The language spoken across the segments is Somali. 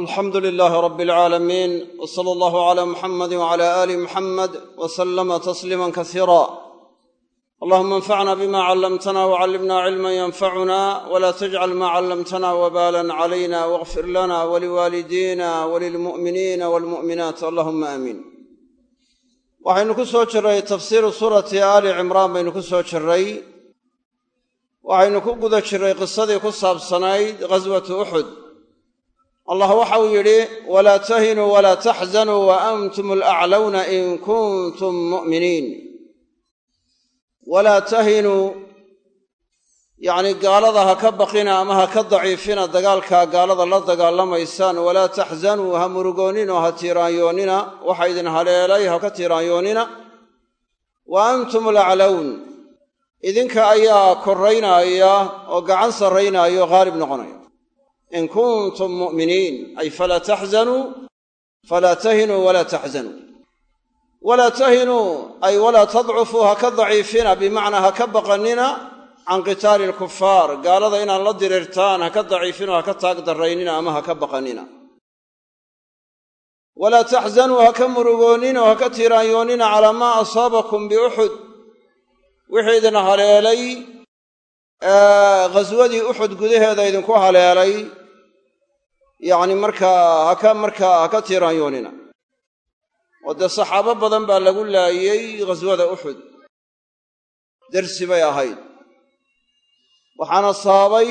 alxamdu lilaahi rabi alcaalamiin w sala allahu calaa muxamadi wcala aali muxamed w salama tasliima kasiira allahuma anfacna bima callamtana wcallimna cilman yanfacuna wla tajcal ma callamtana wbalan calayna wاغfir lana waliwaalidina walilmu'miniina walmu'minaat allahuma aamiin waxaynu ku soo jiray tafsiiru suurati aali cimraan baynu ku soo jiray waxaynu ku guda jiray qisadii ku saabsanayd ghaswatu uxud allah waxa uu yidhi walaa tahinuu walaa taxzanuu wa antum alaclawna in kuntum mu'miniin walaa tahinuu yacni gaalada ha ka baqina ama ha ka daciifina dagaalkaa gaalada la dagaalamaysaan walaa taxzanuu ha murugoonninoo ha tiiraanyoonnina waxa idin haleelay ha ka tiiraanyoonnina wa antum alaclown idinka ayaa korraynaaya oo gacan sarraynaayo haalib noqonaya in kuntum mu'miniin ay falaa taxzanuu falaa tahinuu walaa taxzanuu walaa tahinuu ay walaa tadcufuu ha ka daciifina bimacnaa ha ka baqannina can qitaali alkufaar gaalada inaad la diriirtaan ha ka daciifinoo ha ka taag darraynina ama ha ka baqannina walaa taxzanuu ha ka murugoonninoo ha ka calaa maa asaabakum biuxud wixii idin haleelay ghaswadii uxud gudaheeda idinku haleelay yacni markaa haka markaa ha ka tiiraanyoonina oo saxaabo badan baa lagu laayey ghaswada uxud dersi bay ahayd. Waxaana sababay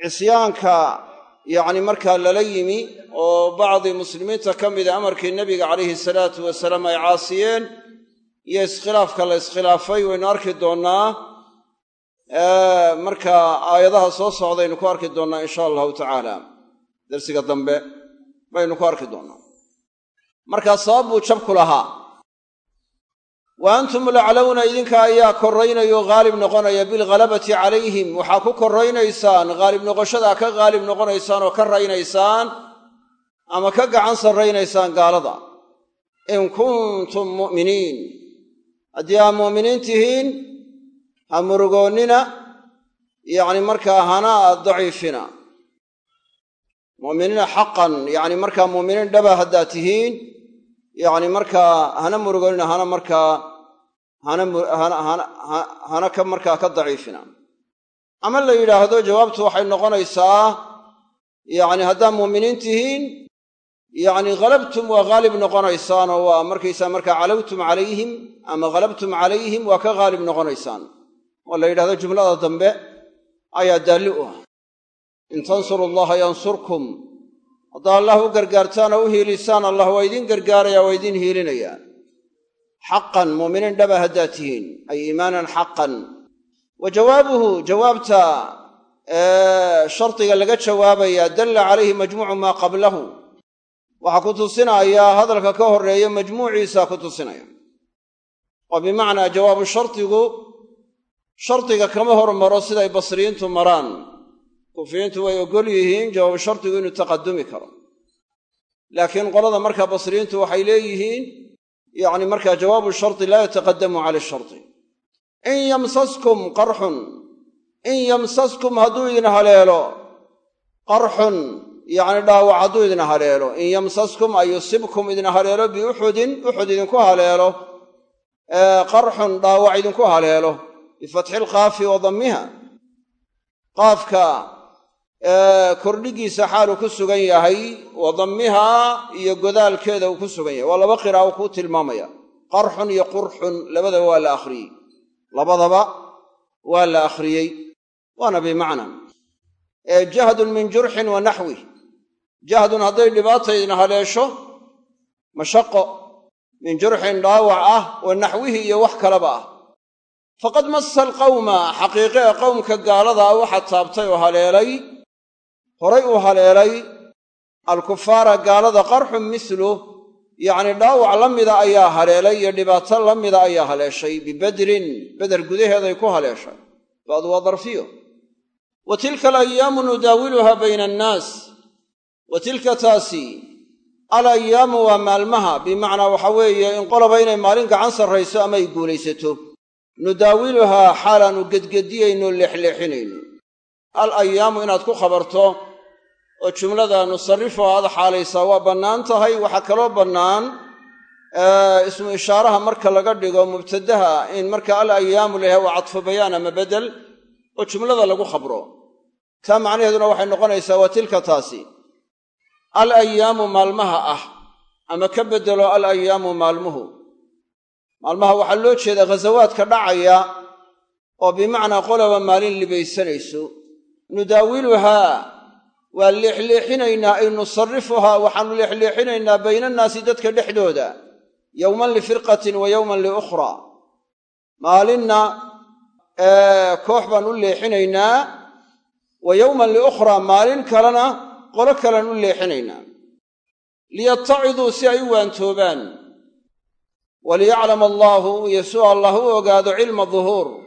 cisyaanka yacni markaa lala yimi oo bacdi muslimiinta ka mida amarkii nebiga calayhi salaatu wasalaam ay caasiyeen iyo iskhilaafka la iskhilaafay waynu arki doonnaa markaa aayadaha soo socdaynu ku arki doonnaa insha allahu tacaala darsiga dambe baynu ku arki doonnaa markaa sabab buu jabku lahaa. Wa antum laclowna idinka ayaa korraynayo haalib noqonaya bilghalabati calayhim. Waxaa ku korraynaysaan haalib noqoshadaa ka haalib noqonaysaan oo ka raynaysaan ama ka gacan sarraynaysaan gaalada. In kuntum mu'miniin. Haddii aa mu'miniin tihiin ha murugoonnina yacni markaa hana daciifina mu'miniina xaqan yacni markaa mu'miniin dhaba haddaad tihiin yacni markaa hana murugoonnina hana markaa hana ka markaa ka daciifina. Ama la yidhaahdo jawaabtu waxay noqonaysaa yacni haddaad mu'miniin tihiin yacni halabtum waa haalib noqonaysaanoo waa markaysaa markaa calawtum calayhim ama halabtum calayhim waa ka haalib noqonaysaan. Oo la yidhahdo jumlada dambe ayaa daalli u ah in tansuru allaha yansurkum. Haddaa allah u gargaartaan oo u hiilisaan allah waa idiin gargaaraya waa idiin hiilinayaa xaqan muuminiin dhaba haddaad tihiin. Ay iimaanan xaqan. Wa jawaabuhu jawaabta shardiga laga jawaabayaa dalla calayhi majmuucu maa qablahu. Waxaa ku tusinayaa hadalka ka horreeya majmuuciisaa ku tusinaya. Oo bimacnaa jawaabu shardigu shardiga kama hormaro siday basriyiintu maraan kufiyiintu way oggol yihiin jawaabu shardigu inuu taqadumi karo. Laakiin qolada markaa basriyiintu waxay leeyihiin yacni markaa jawaabu shardi laa yataqadamu cala shardi. In yamsaskum qarxun in yamsaskum hadduu idin haleelo qarxun yacni dhaawac hadduu idin haleelo in yamsaskum ay yusibkum idin haleelo biuxudin uxud idinku haleelo qarxun dhaawac idinku haleelo bifatxi ilqaafi wa dammiha qaafka kordhigiisa xaaluu ku sugan yahay wa dammihaa iyo godaalkeeda uu ku sugan yahay. Waa laba qiraa'o kuu tilmaamaya. Qarxun iyo qurxun labadaba waa la akhriyey. Labadaba waa la akhriyey. Waana bimacna jahdun min jurxin wa naxwih jahdun hadday dhibaata idin haleesho mashaqo min jurxin dhaawac ah wa naxwihi iyo wax kalaba ah. Faqad massa alqawma xaqiiqe ee qowmka gaalada ah waxaa taabtay oo haleelay horay uu haleelay alkufaara gaalada qarxun misluh yacni dhaawac la mida ayaa haleelay iyo dhibaato la mida ayaa haleeshay bibedrin beder gudaheeday ku haleeshay. Ba'du waa darfiyo. Wa tilka alayaamu nudaawiluhaa bayna annaas. Wa tilka taasi al ayaamu waa maalmaha bimacnaa waxa weeye in qoloba inay maalin gacan sarrayso ama ay guulaysato. Nudaawiluhaa xaalaannu gedgediyayno leexleexinayno al ayaamu inaad ku khabarto oo jumlada nusarrifu aad xaalaysaa waa bannaan tahay. Waxaa kaloo bannaan ismu ishaaraha marka laga dhigo mubtadaha in marka al ayaamu layahay waa cadfu bayaan ama bedel oo jumlada lagu khabro. Taa macnaheeduna waxay noqonaysaa waa tilka taasi. Al ayaamu maalmaha ah ama ka beddelo al ayaamu maalmuhu. Maalmaha waxaa loo jeedaa ghasawaadka dhacaya oo bimacnaa qoloba maalin libaysanayso nudaawiluhaa waa leexleexinaynaa ay nusarrifuhaa waxaannu leexleexinaynaa baynannaasi dadka dhexdooda yowman lifirqatin wa yowman liukhraa maalinna koox baan u leexinaynaa wa yowman liukhraa maalin kalena qolo kalean u leexinaynaa. Liyattaciduu si ay u waantoobaan. Waliyaclama allaahu iyo suu allah u ogaado cilma duhuur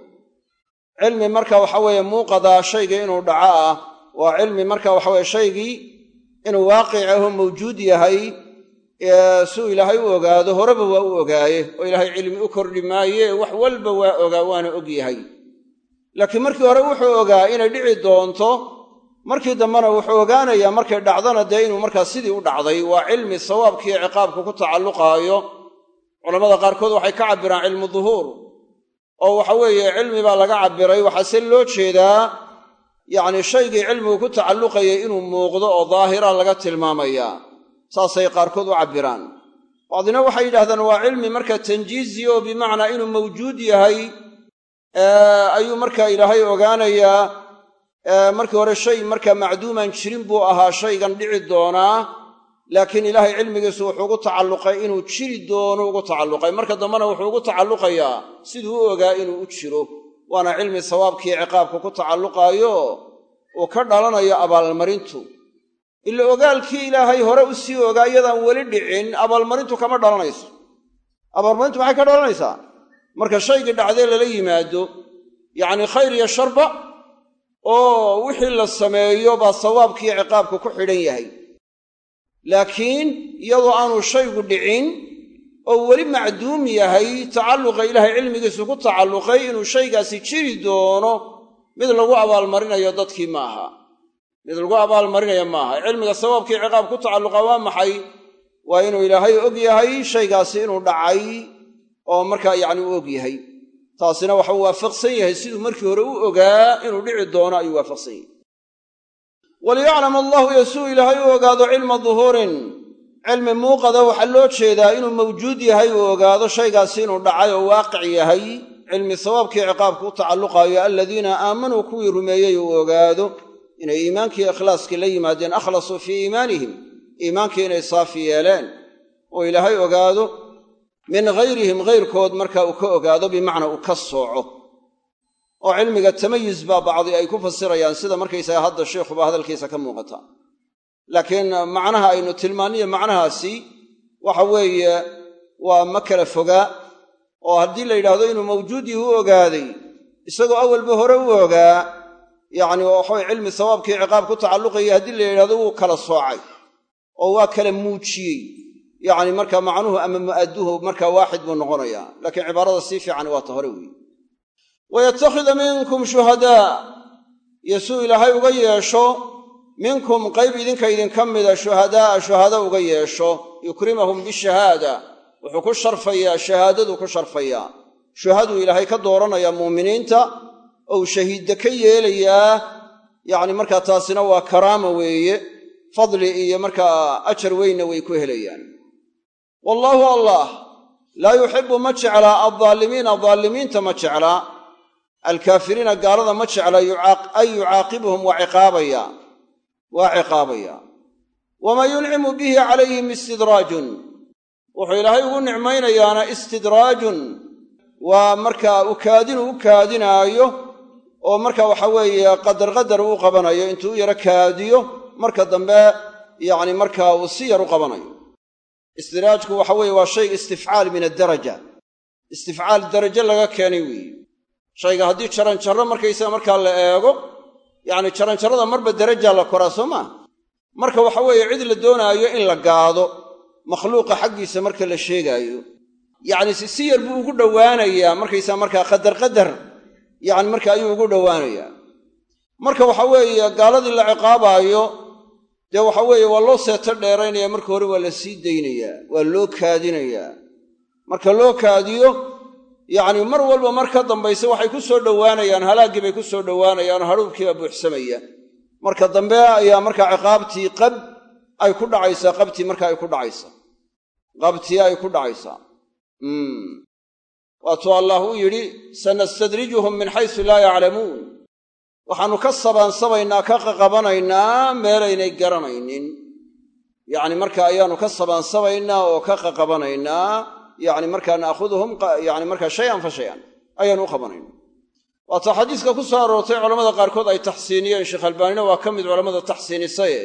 cilmi marka waxa weeye muuqadaa shayga inuu dhaco ah waa cilmi marka waxa weye shaygii inuu waaqic aho mawjuud yahay suu ilaahay u ogaado horeba waa u ogaaye oo ilaahay cilmi u kordhi maaye wax walba waa ogaa waana og yahay. Laakiin markii hore wuxuu ogaa inay dhici doonto markii dambena wuxuu ogaanayaa markay dhacdana dee inuu markaa sidii u dhacday. Waa cilmi sawaabkiiyo ciqaabka ku tacalluqaayo. Culamada qaarkood waxay ka cabbiraan cilmu duhuur oo waxa weeye cilmi baa laga cabbiray. Waxaase loo jeedaa yacni shaygii cilmigu ku tacalluqayay inuu muuqdo oo daahira laga tilmaamayaa saasay qaarkood u cabbiraan. Bacdina waxay yidhahdaan waa cilmi marka tanjiizi oo bimacnaa inuu mawjuud yahay ayuu markaa ilaahay ogaanayaa markii hore shay markaa macduuman jirin buu ahaa shaygan dhici doonaa laakiin ilaahay cilmigiisu wuxuu ugu tacalluqay inuu jiri doono ugu tacalluqay. Marka dambena wuxuu ugu tacalluqayaa siduu u ogaa inuu u jiro. Waana cilmi sawaabkii ciqaabka ku tacalluqaayo uu ka dhalanayo abaalmarintu. Ila ogaalkii ilaahay hore u sii ogaa iyadaan weli dhicin abaalmarintu kama dhalanayso. Abaalmarintu maxay ka dhalanaysaa? Marka shaygii dhacdee lala yimaado yacni khayr iyo sharba oo wixii la sameeyo baa sawaabkiiyo ciqaabku ku xidhan yahay laakiin iyadoo aanu shaygu dhicin oo weli macduum yahay tacalluqa ilaahay cilmigiisu ku tacalluqay inuu shaygaasi jiri doono mid lagu abaalmarinayo dadkii ma aha. Mid lagu abaalmarinayo maaha cilmiga sawaabkii ciqaab ku tacalluqa waa maxay? Waa inuu ilaahay og yahay shaygaasi inuu dhacay oo markaa yacni u og yahay. Taasina waxau waafaqsan yahay siduu markii hore u ogaa inuu dhici doono ayuu waafaqsan yahay waliyaclam allahu yosuu ilaahay u ogaado cilma duhuurin cilmi muuqada waxaa loo jeedaa inuu mawjuud yahay uu ogaado shaygaasi inuu dhacay oo waaqic yahay cilmi sawaabkii ciqaabku u tacalluqaayo aladiina aamanuu kuwii rumeeyey uu ogaado inay iimaankii ikhlaaskii la yimaadeen akhlasuu fii iimaanihim iimaankii inay saafi yeeleen oo ilaahay ogaado min ghayrihim ghayrkood marka uu ka ogaado bimacnaa uu ka sooco oo cilmiga tamayus baa bacdi ay ku fasirayaan sida markaysaga hadda sheikhuba hadalkiisa ka muuqata. Laakiin macnaha aynu tilmaaniyo macnahaasi waxa weeye waa ma kala fogaa oo haddii la yidhaahdo inuu mawjuudii u ogaaday isagoo awalba hore u ogaa yacni waxaway cilmi sawaabkii ciqaab ku tacalluqaya haddii la yidhahdo wuu kala soocay oo waa kala muujiyey. Yacni marka macnuhu ama mu'adduhu marka waaxid buu noqonayaa. Laakiin cibaarada sii fiican waa ta hore weeye wayattakhida minkum shuhadaa iyo ilaahay uga yeesho minkum qayb idinka idinka mida shuhadaa'a shuhada uga yeesho yukrimahum bishahaada wuxuu ku sharfayaa shahaadaduu ku sharfayaa shuhaduu ilaahay ka dooranayaa muuminiinta ou shahiidda ka yeelayaa yacni markaa taasina waa karaama weeye fadli iyo markaa ajar weynna way ku helayaan wallaahu allah laa yuxibbu ma jeclaa addaalimiina daalimiinta ma jeclaa alkaafiriina gaalada ma jecla ay yucaaqibuhum waa ciqaabaya waa ciqaabaya. Wamaa yuncimu bihi calayhim istidraajun. Wuxuu ilaahay ugu nicmaynayaana istidraajun. Waa markaa ukaadinu u kaadinaayo oo marka waxa weeye qadar qadar uu qabanayo intuu u yaro kaadiyo marka dambe yacni markaa uu si yar u qabanayo. Istidraajku waxa weeye waa shay istifcaal min addaraja. Istifcaal darajo laga keenay weeye shayga haddii jaranjarro markaysaga markaa la eego yacni jaranjarrada marba darajaa la koraa soo maa marka waxa weeye cid la doonaayo in la gaado makhluuqa xaggiisa marka la sheegaayo yacni si yar buu ugu dhowaanayaa markaysaa markaa qadar qadar yacni marka ayuu ugu dhowaanayaa. Marka waxa weeye gaaladii la ciqaabaayo dee waxa weeye waa loo seeto dheeraynaya marka hore waa la sii daynayaa waa loo kaadinayaa. Marka loo kaadiyo yacni mar walba mar ka dambayse waxay ku soo dhowaanayaan halaaggii bay ku soo dhowaanayaan hadhuubkiibaa buuxsamaya. Marka dambe ayaa markaa ciqaabtii qab ay ku dhacaysaa qabtii marka ay ku dhacaysaa. Qabtii ay ku dhacaysaa. Waatuu allah u yidhi sanastadrijuhum min xaysu laa yaclamuun. Waxaannu ka sabaansabaynaa ka qaqabanaynaa meelaynay garanaynin. Yacni marka ayaannu ka sabaansabaynaa oo ka qaqabanaynaa yacni markaa naahuduhum yani markaa shayan fa shayan ayaanu u qabanayna waata xadiiska ku soo aroortay culamada qaarkood ay taxsiiniyeen sheekh albaanina waa ka mid culamada taxsiinisaye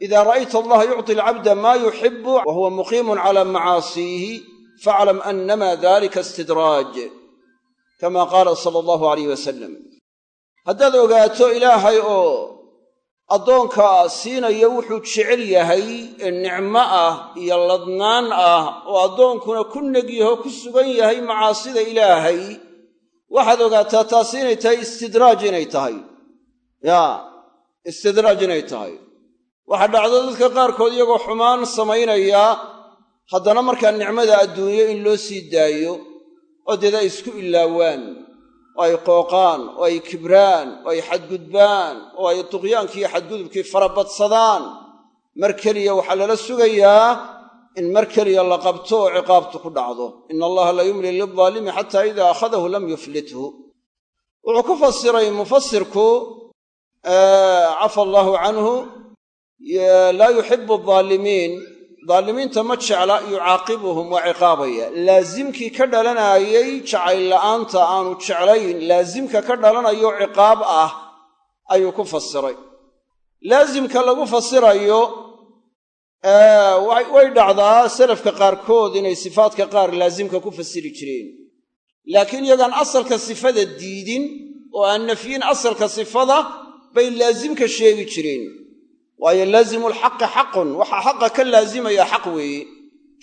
idaa ra'ayta allaha yucطi alcabda maa yuxibu wa huwa muqiimun cala macaasiihi faclam annama dalika istidraaj kama qaala sala allahu alayh wasalam haddaad ogaato ilaahay oo addoonka siinaya wuxuu jecel yahay ee nicmo ah iyo ladnaan ah oo addoonkuna ku negyaho ku sugan yahay macaasida ilaahay. Waxaad ogaataa taasi inay tahay istidraaj inay tahay. Yaa istidraaj inay tahay. Waxaa dhacdo dadka qaarkood iyagoo xumaan samaynaya haddana markaa nicmada adduunyo in loo sii daayo oo deed ay isku ilaawaan oo ay qooqaan oo ay kibraan oo ay xadgudbaan oo ay tuqyaankii iyo xadgudubkii farabadsadaan mar keliya waxaa lala sugayaa in mar keliya la qabto oo ciqaabtu ku dhacdo. Ina allaha la yumli lildaalimi xataa ida akhadahu lam yuflithu. Wuxuu ku fasiray mufasirku cafa allaahu canhu laa yuxibu aldaalimiin daalimiinta ma jecla yucaaqibuhum waa ciqaabaya. Laasimkii ka dhalanaayey jacayl la'aanta aanu jeclayn laasimka ka dhalanayo ciqaab ah ayuu ku fasiray. Laasimka lagu fasirayo way dhacdaa salafka qaarkood inay sifaadka qaar laasimka ku fasiri jireen. Laakiin iyagaan asalka sifada diidin oo aan nafyin asalka sifada bay laasimka sheegi jireen waayo laazimulxaqi xaqun. Waxaa xaqa ka laazimaya xaq weeye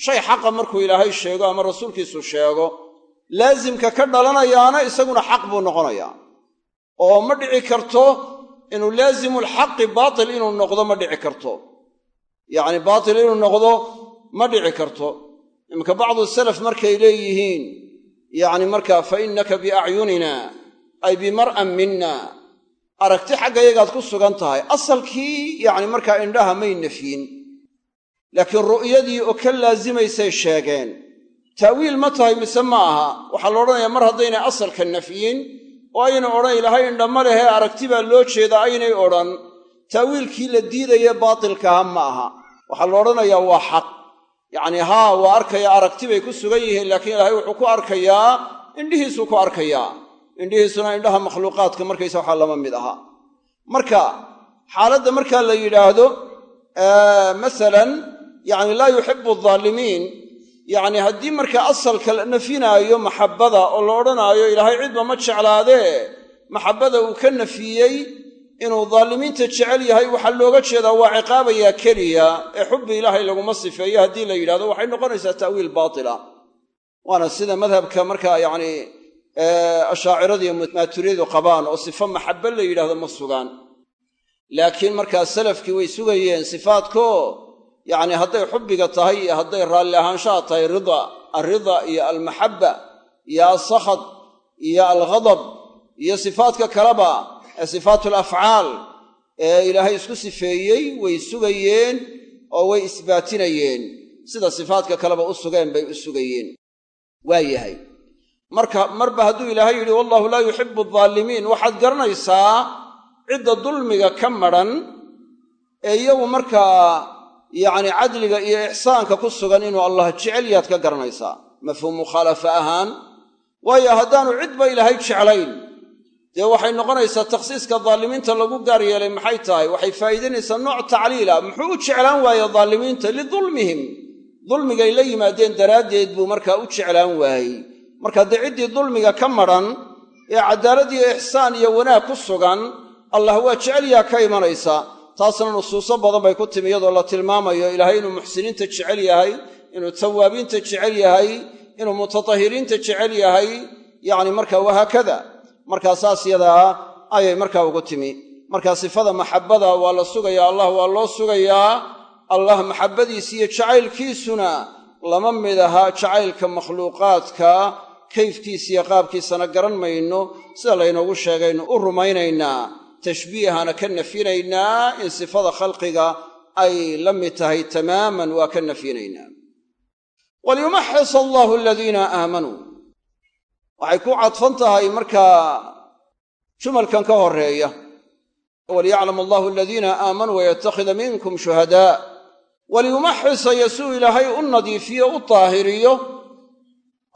shay xaqa markuu ilaahay sheego ama rasuulkiisu sheego laasimka ka dhalanayaana isaguna xaq buu noqonayaa. Oo ma dhici karto inuu laazimulxaqi baatil inuu noqdo ma dhici karto. Yacni baatil inuu noqdo ma dhici karto. Iminka bacdu salaf markay leeyihiin yacni markaa fa innaka biacyunina ay bimar'an minna aragti xaggayagaad ku sugan tahay. Asalkii yacni markaa indhaha may nafyin laakiin ru'yadii oo ka laasimaysay sheegeen. Taawiil ma tahay mise ma aha. Waxaa la odhanayaa mar haddaynay asalka nafyin oo aynay odhan ilaahay indha ma lehee aragti baa loo jeedaa aynay odhan. Taawiilkii la diidaya baatilkaha ma aha. Waxaa la odhanayaa waa xaq. Yacni haa waa arkaya aragti bay ku sugan yihiin laakiin ilaahay wuxuu ku arkayaa indhihiisuu ku arkayaa indhihiisuna indhaha makhluuqaadka markaysa waxaa lama mid aha. Marka xaaladda markaa la yidhaahdo masalan yacni laa yuxibu aldaalimiin yacni haddii markaa asalka la nafinaayo maxabbada oo la odhanaayo ilaahay cidba ma jeclaadee maxabbada uu ka nafiyey inuu daalimiinta jecel yahay waxaa looga jeedaa waa ciqaabayaa keliya ee xubbi ilaahay laguma sifeeyo haddii la yidhahdo waxay noqonaysaa ta'wiil baatila. Waana sida madhabka markaa yacni ashaaciradiiyo maaturiyadu qabaan oo sifo maxabbe la yidhahdo ma sugaan. Laakiin markaa salafkii way sugayeen sifaadko yacni hadday xubbiga tahay iyo hadday raalli ahaanshaha tahay rida alrida iyo almaxabba iyo alsakhad iyo alghadab iyo sifaadka kaleba ee sifaatu alafcaal ee ilaahay isku sifeeyey way sugayeen oo way isbaatinayeen. Sida sifaadka kaleba u sugeen bay u sugayeen. Waa yahay marka marba hadduu ilaahay yidhi wallahu laa yuxibu aldaalimiin waxaad garanaysaa cidda dulmiga ka madhan ee iyagu markaa yacni cadliga iyo ixsaanka ku sugan inuu allah jecel yaad ka garanaysaa. Mafhuum mukhaalafa ahaan waayo haddaanu cidba ilaahay jeclayn dee waxay noqonaysaa takhsiiska daalimiinta lagu gaar yeelay maxay tahay? Waxay faa'iidaynaysaa nooc tacliila. Muxuu u jeclaan waaye daalimiinta lidulmihim. Dulmigay la yimaadeen daraaddeed buu markaa u jeclaan waayey marka dee ciddii dulmiga ka madhan ee caddaalad iyo ixsaan iyo wanaag ku sugan allah waa jecelyaa ka imanaysa. Taasna nusuuso badan bay ku timi iyadoo la tilmaamayo ilaahay inuu muxsiniinta jecel yahay inuu tawaabiinta jecel yahay inuu mutatahiriinta jecel yahay. Yacni marka wahaakada markaa saas yadaa ayay markaa ugu timi. Markaa sifada maxabbada waa la sugayaa allah waa loo sugayaa allah maxabbadiisa iyo jacaylkiisuna lama mid aha jacaylka makhluuqaadka kayfkiisa iyo qaabkiisana garan mayno sida laynoogu sheegaynu u rumaynaynaa tashbiihana ka nafyinaynaa in sifada khalqiga ay la mid tahay tamaaman waa ka nafyinaynaa waliyumaxis allahu aladiina aamanuu waxay ku cadfan tahay markaa jumalkan ka horreeya waliyaclam allahu aladiina aamanuu wayattakhida minkum shuhadaa. Waliyumaxisa yasuu ilaahay u nadiifiyo u daahiriyo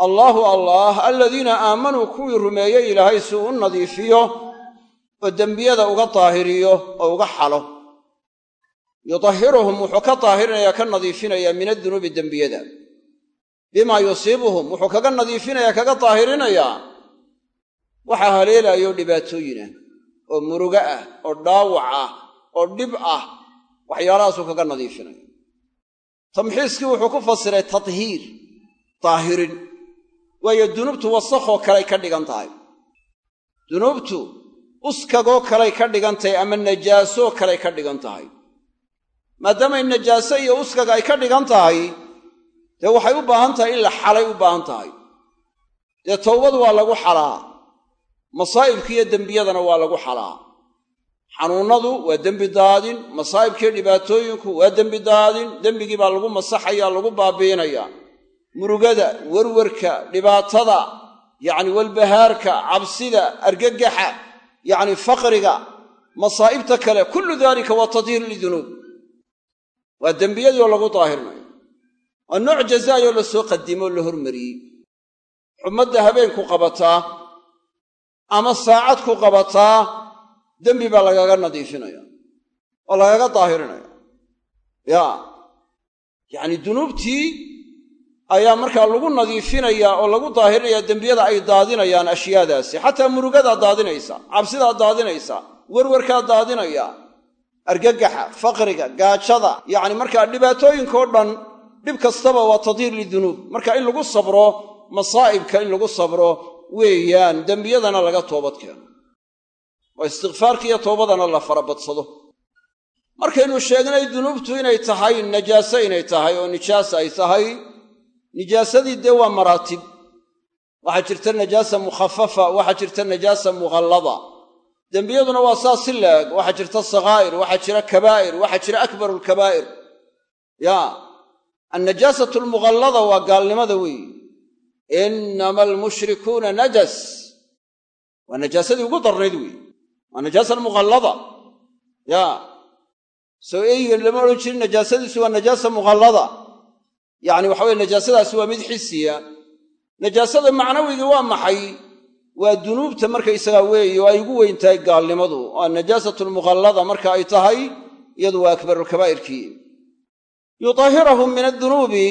allaahu allaah aladiina aamanuu kuwii rumeeyey ilaahay suu u nadiifiyo oo dembiyada uga daahiriyo oo uga xalo. Yudahiruhum wuxuu ka daahirinayaa ka nadiifinayaa min adunuubi dembiyada. Bimaa yusiibuhum wuxuu kaga nadiifinayaa kaga daahirinayaa waxaa haleelaayo dhibaatooyin ah oo murugo ah oo dhaawac ah oo dhib ah waxyaalahaasuu kaga nadiifinaya. Tamxiiskii wuxuu ku fasiray tadhiir daahirin waayo dunuubtu wasakhoo kaley ka dhigan tahay. Dunuubtu uskagoo kalay ka dhigan tahay ama najaasoo kaley ka dhigan tahay. Maadaamay najaaso iyo uskaga ay ka dhigan tahay dee waxay u baahan tahay in la xalay u baahan tahay. Dee towbadu waa lagu xalaa masaa'ibkiiyo dembiyadana waa lagu xalaa. Xanuunnadu waa dembi daadin masaa'ibkiiyo dhibaatooyinku waa dembi daadin dembigii baa lagu masaxaya lagu baabiinaya murugada werwarka dhibaatada yacni walbahaarka cabsida argagaxa yacni faqriga masaa'ibta kale kullu daalika waa tadhiir lidunuub waa dembiyadii oo lagu daahirinayo waa nooc jazaayoo la soo qadimo o la hormariyey. Xumadda habeenku qabataa ama saacad ku qabataa dembi baa lagaga nadiifinaya oo lagaga daahirinaya ya yacni dunuubtii ayaa markaa lagu nadiifinayaa oo lagu daahirinayaa dembiyada ay daadinayaan ashyaadaasi. Xataa murugadaa daadinaysa cabsidaa daadinaysa werwarkaa daadinaya argagaxa faqriga gaajada yacni markaa dhibaatooyinkao dhan dhib kastaba waa tadhiir lidunuub. Marka in lagu sabro masaa'ibka in lagu sabro weeyaan dembiyadana laga toobad keeno. Oo istikfaarka iyo toobadana la farabadsado markaynu sheegnay dunuubtu inay tahay najaaso inay tahay oo nijaas ay tahay nijaasadii dee waa maraatib. Waxaa jirta najaasa mukhafafa waxaa jirta najaasa mughallada dembiyaduna waa saas si laeg waxaa jirta sakhaa'ir waxaa jira kabaa'ir waxaa jira akbaru lkabaa'ir ya annajaasatu almughallada waa gaalnimada weeyi. Innama almushrikuuna najas. Waa najaasadii ugu darnayd weeye waa najaasa almughallada ya soo eygan lama odhan jirin najaasadiisu waa najaasa mughallada yacni waxa weye najaasadaasi waa mid xisiya. Najaasada macnawigii waa maxay? Waa dunuubta markaysagaa weeye oo ay ugu weyn tahay gaalnimadu. Oo najaasatu lmughallada marka ay tahay iyadu waa akbarulkabaa'irkii yutahhirahum min addunuubi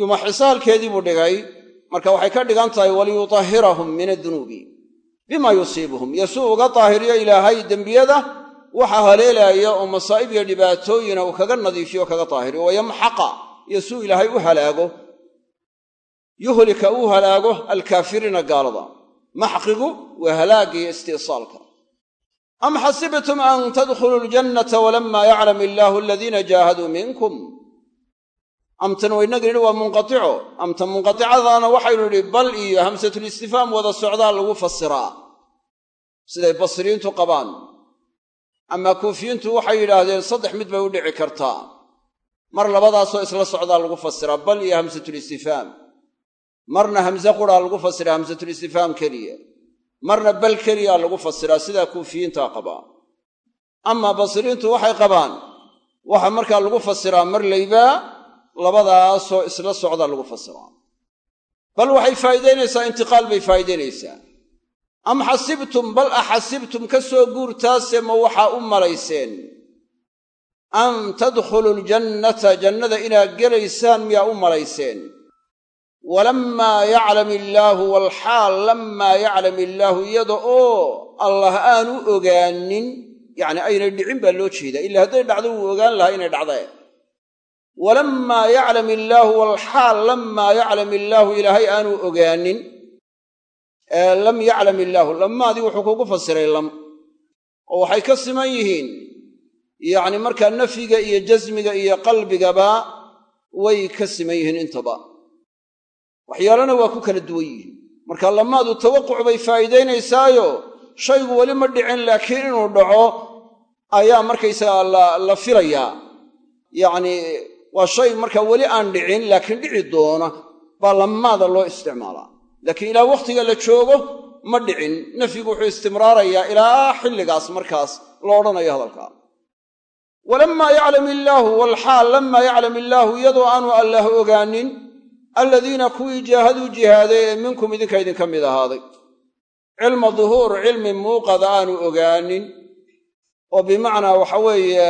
yumaxisaalkeedii buu dhigay. Marka waxay ka dhigan tahay waliyutahhirahum min addunuubi bima yusiibuhum. Yosuu uga daahiriyo ilaahay dembiyada waxa haleelaaya oo masaa'ib iyo dhibaatooyina uu kaga nadiifiyo o kaga daahiriyo wayamxaqa yosuu ilaahay u halaago yuhlika uu halaago alkaafiriina gaalada. Maxqigu waa halaagga iyo istiisaalka. Am xasibtum an tadkhuluu ljannata walamaa yaclam illaahu aladiina jaahaduu minkum? Amtan waynagi nidhi waa munqatico. Amta munqaticadaana waxaynu nidhi bal iyo hamsatulistifaam wada socdaa lagu fasiraa siday basriyiintu qabaan. Amaa kuufiyiintu waxay yidhaahdeen saddex mid bay u dhici kartaa mar labadaasoo isla socdaa lagu fasiraa bal iyo hamsatulistifaam marna hamse quraa lagu fasiraa hamsatulistifaam keliya. Marna bal keliyaa lagu fasiraa sidaa kuufiyiintaa qabaa amaa basriyiintu waxay qabaan waxa markaa lagu fasiraa mar laybaa labadaasoo isla socdaa lagu fasiraa bal waxay faa'iidaynaysaa intiqaal bay faa'iidaynaysaa. Am xasibtum bal axasibtum ka soo guurtaase ma waxaa u malayseen an tadkhuluu ljannata jannada inaad gelaysaan miyaa u malayseen. Walammaa yaclam illaahu walxaal lammaa yaclam illaahu iyada oo allah aanu ogaanin yacni aynay dhicin baa loo jeedaa. Ila hadday dhacdo wuu ogaan lahaa inay dhacdee walammaa yaclam illaahu walxaal lammaa yaclam illaahu ilaahay aanu ogaanin. Lam yaclam illaahu lammaadii wuxuu kugu fasiray lam. Oo waxay ka siman yihiin yacni markaa nafyiga iyo jasmiga iyo qalbigaba way ka siman yihiin intaba. Waxyaalana waa ku kala duwan yihiin. Marka lamaadu tawaquc bay faa'iidaynaysaayo shaygu weli ma dhicin laakiin inuu dhaco ayaa markaysagaa la filayaa yacni waa shay markaa weli aan dhicin laakiin dhici doona baa lamaada loo isticmaalaa. Laakiin ilaa wakhtiga la joogo ma dhicin. Nafyigu wuxuu istimraarayaa ilaa xilligaas markaas lo odhanayo hadalkaa walammaa yaclam illaahu walxaal lammaa yaclam illaahu iyadoo aanu allaah ogaanin aladiina kuwii jaahaduu jihaaday ee minkum idinka idinka mid ahaaday. Cilma duhuur cilmi muuqada aanu ogaanin oo bimacnaa waxa weeye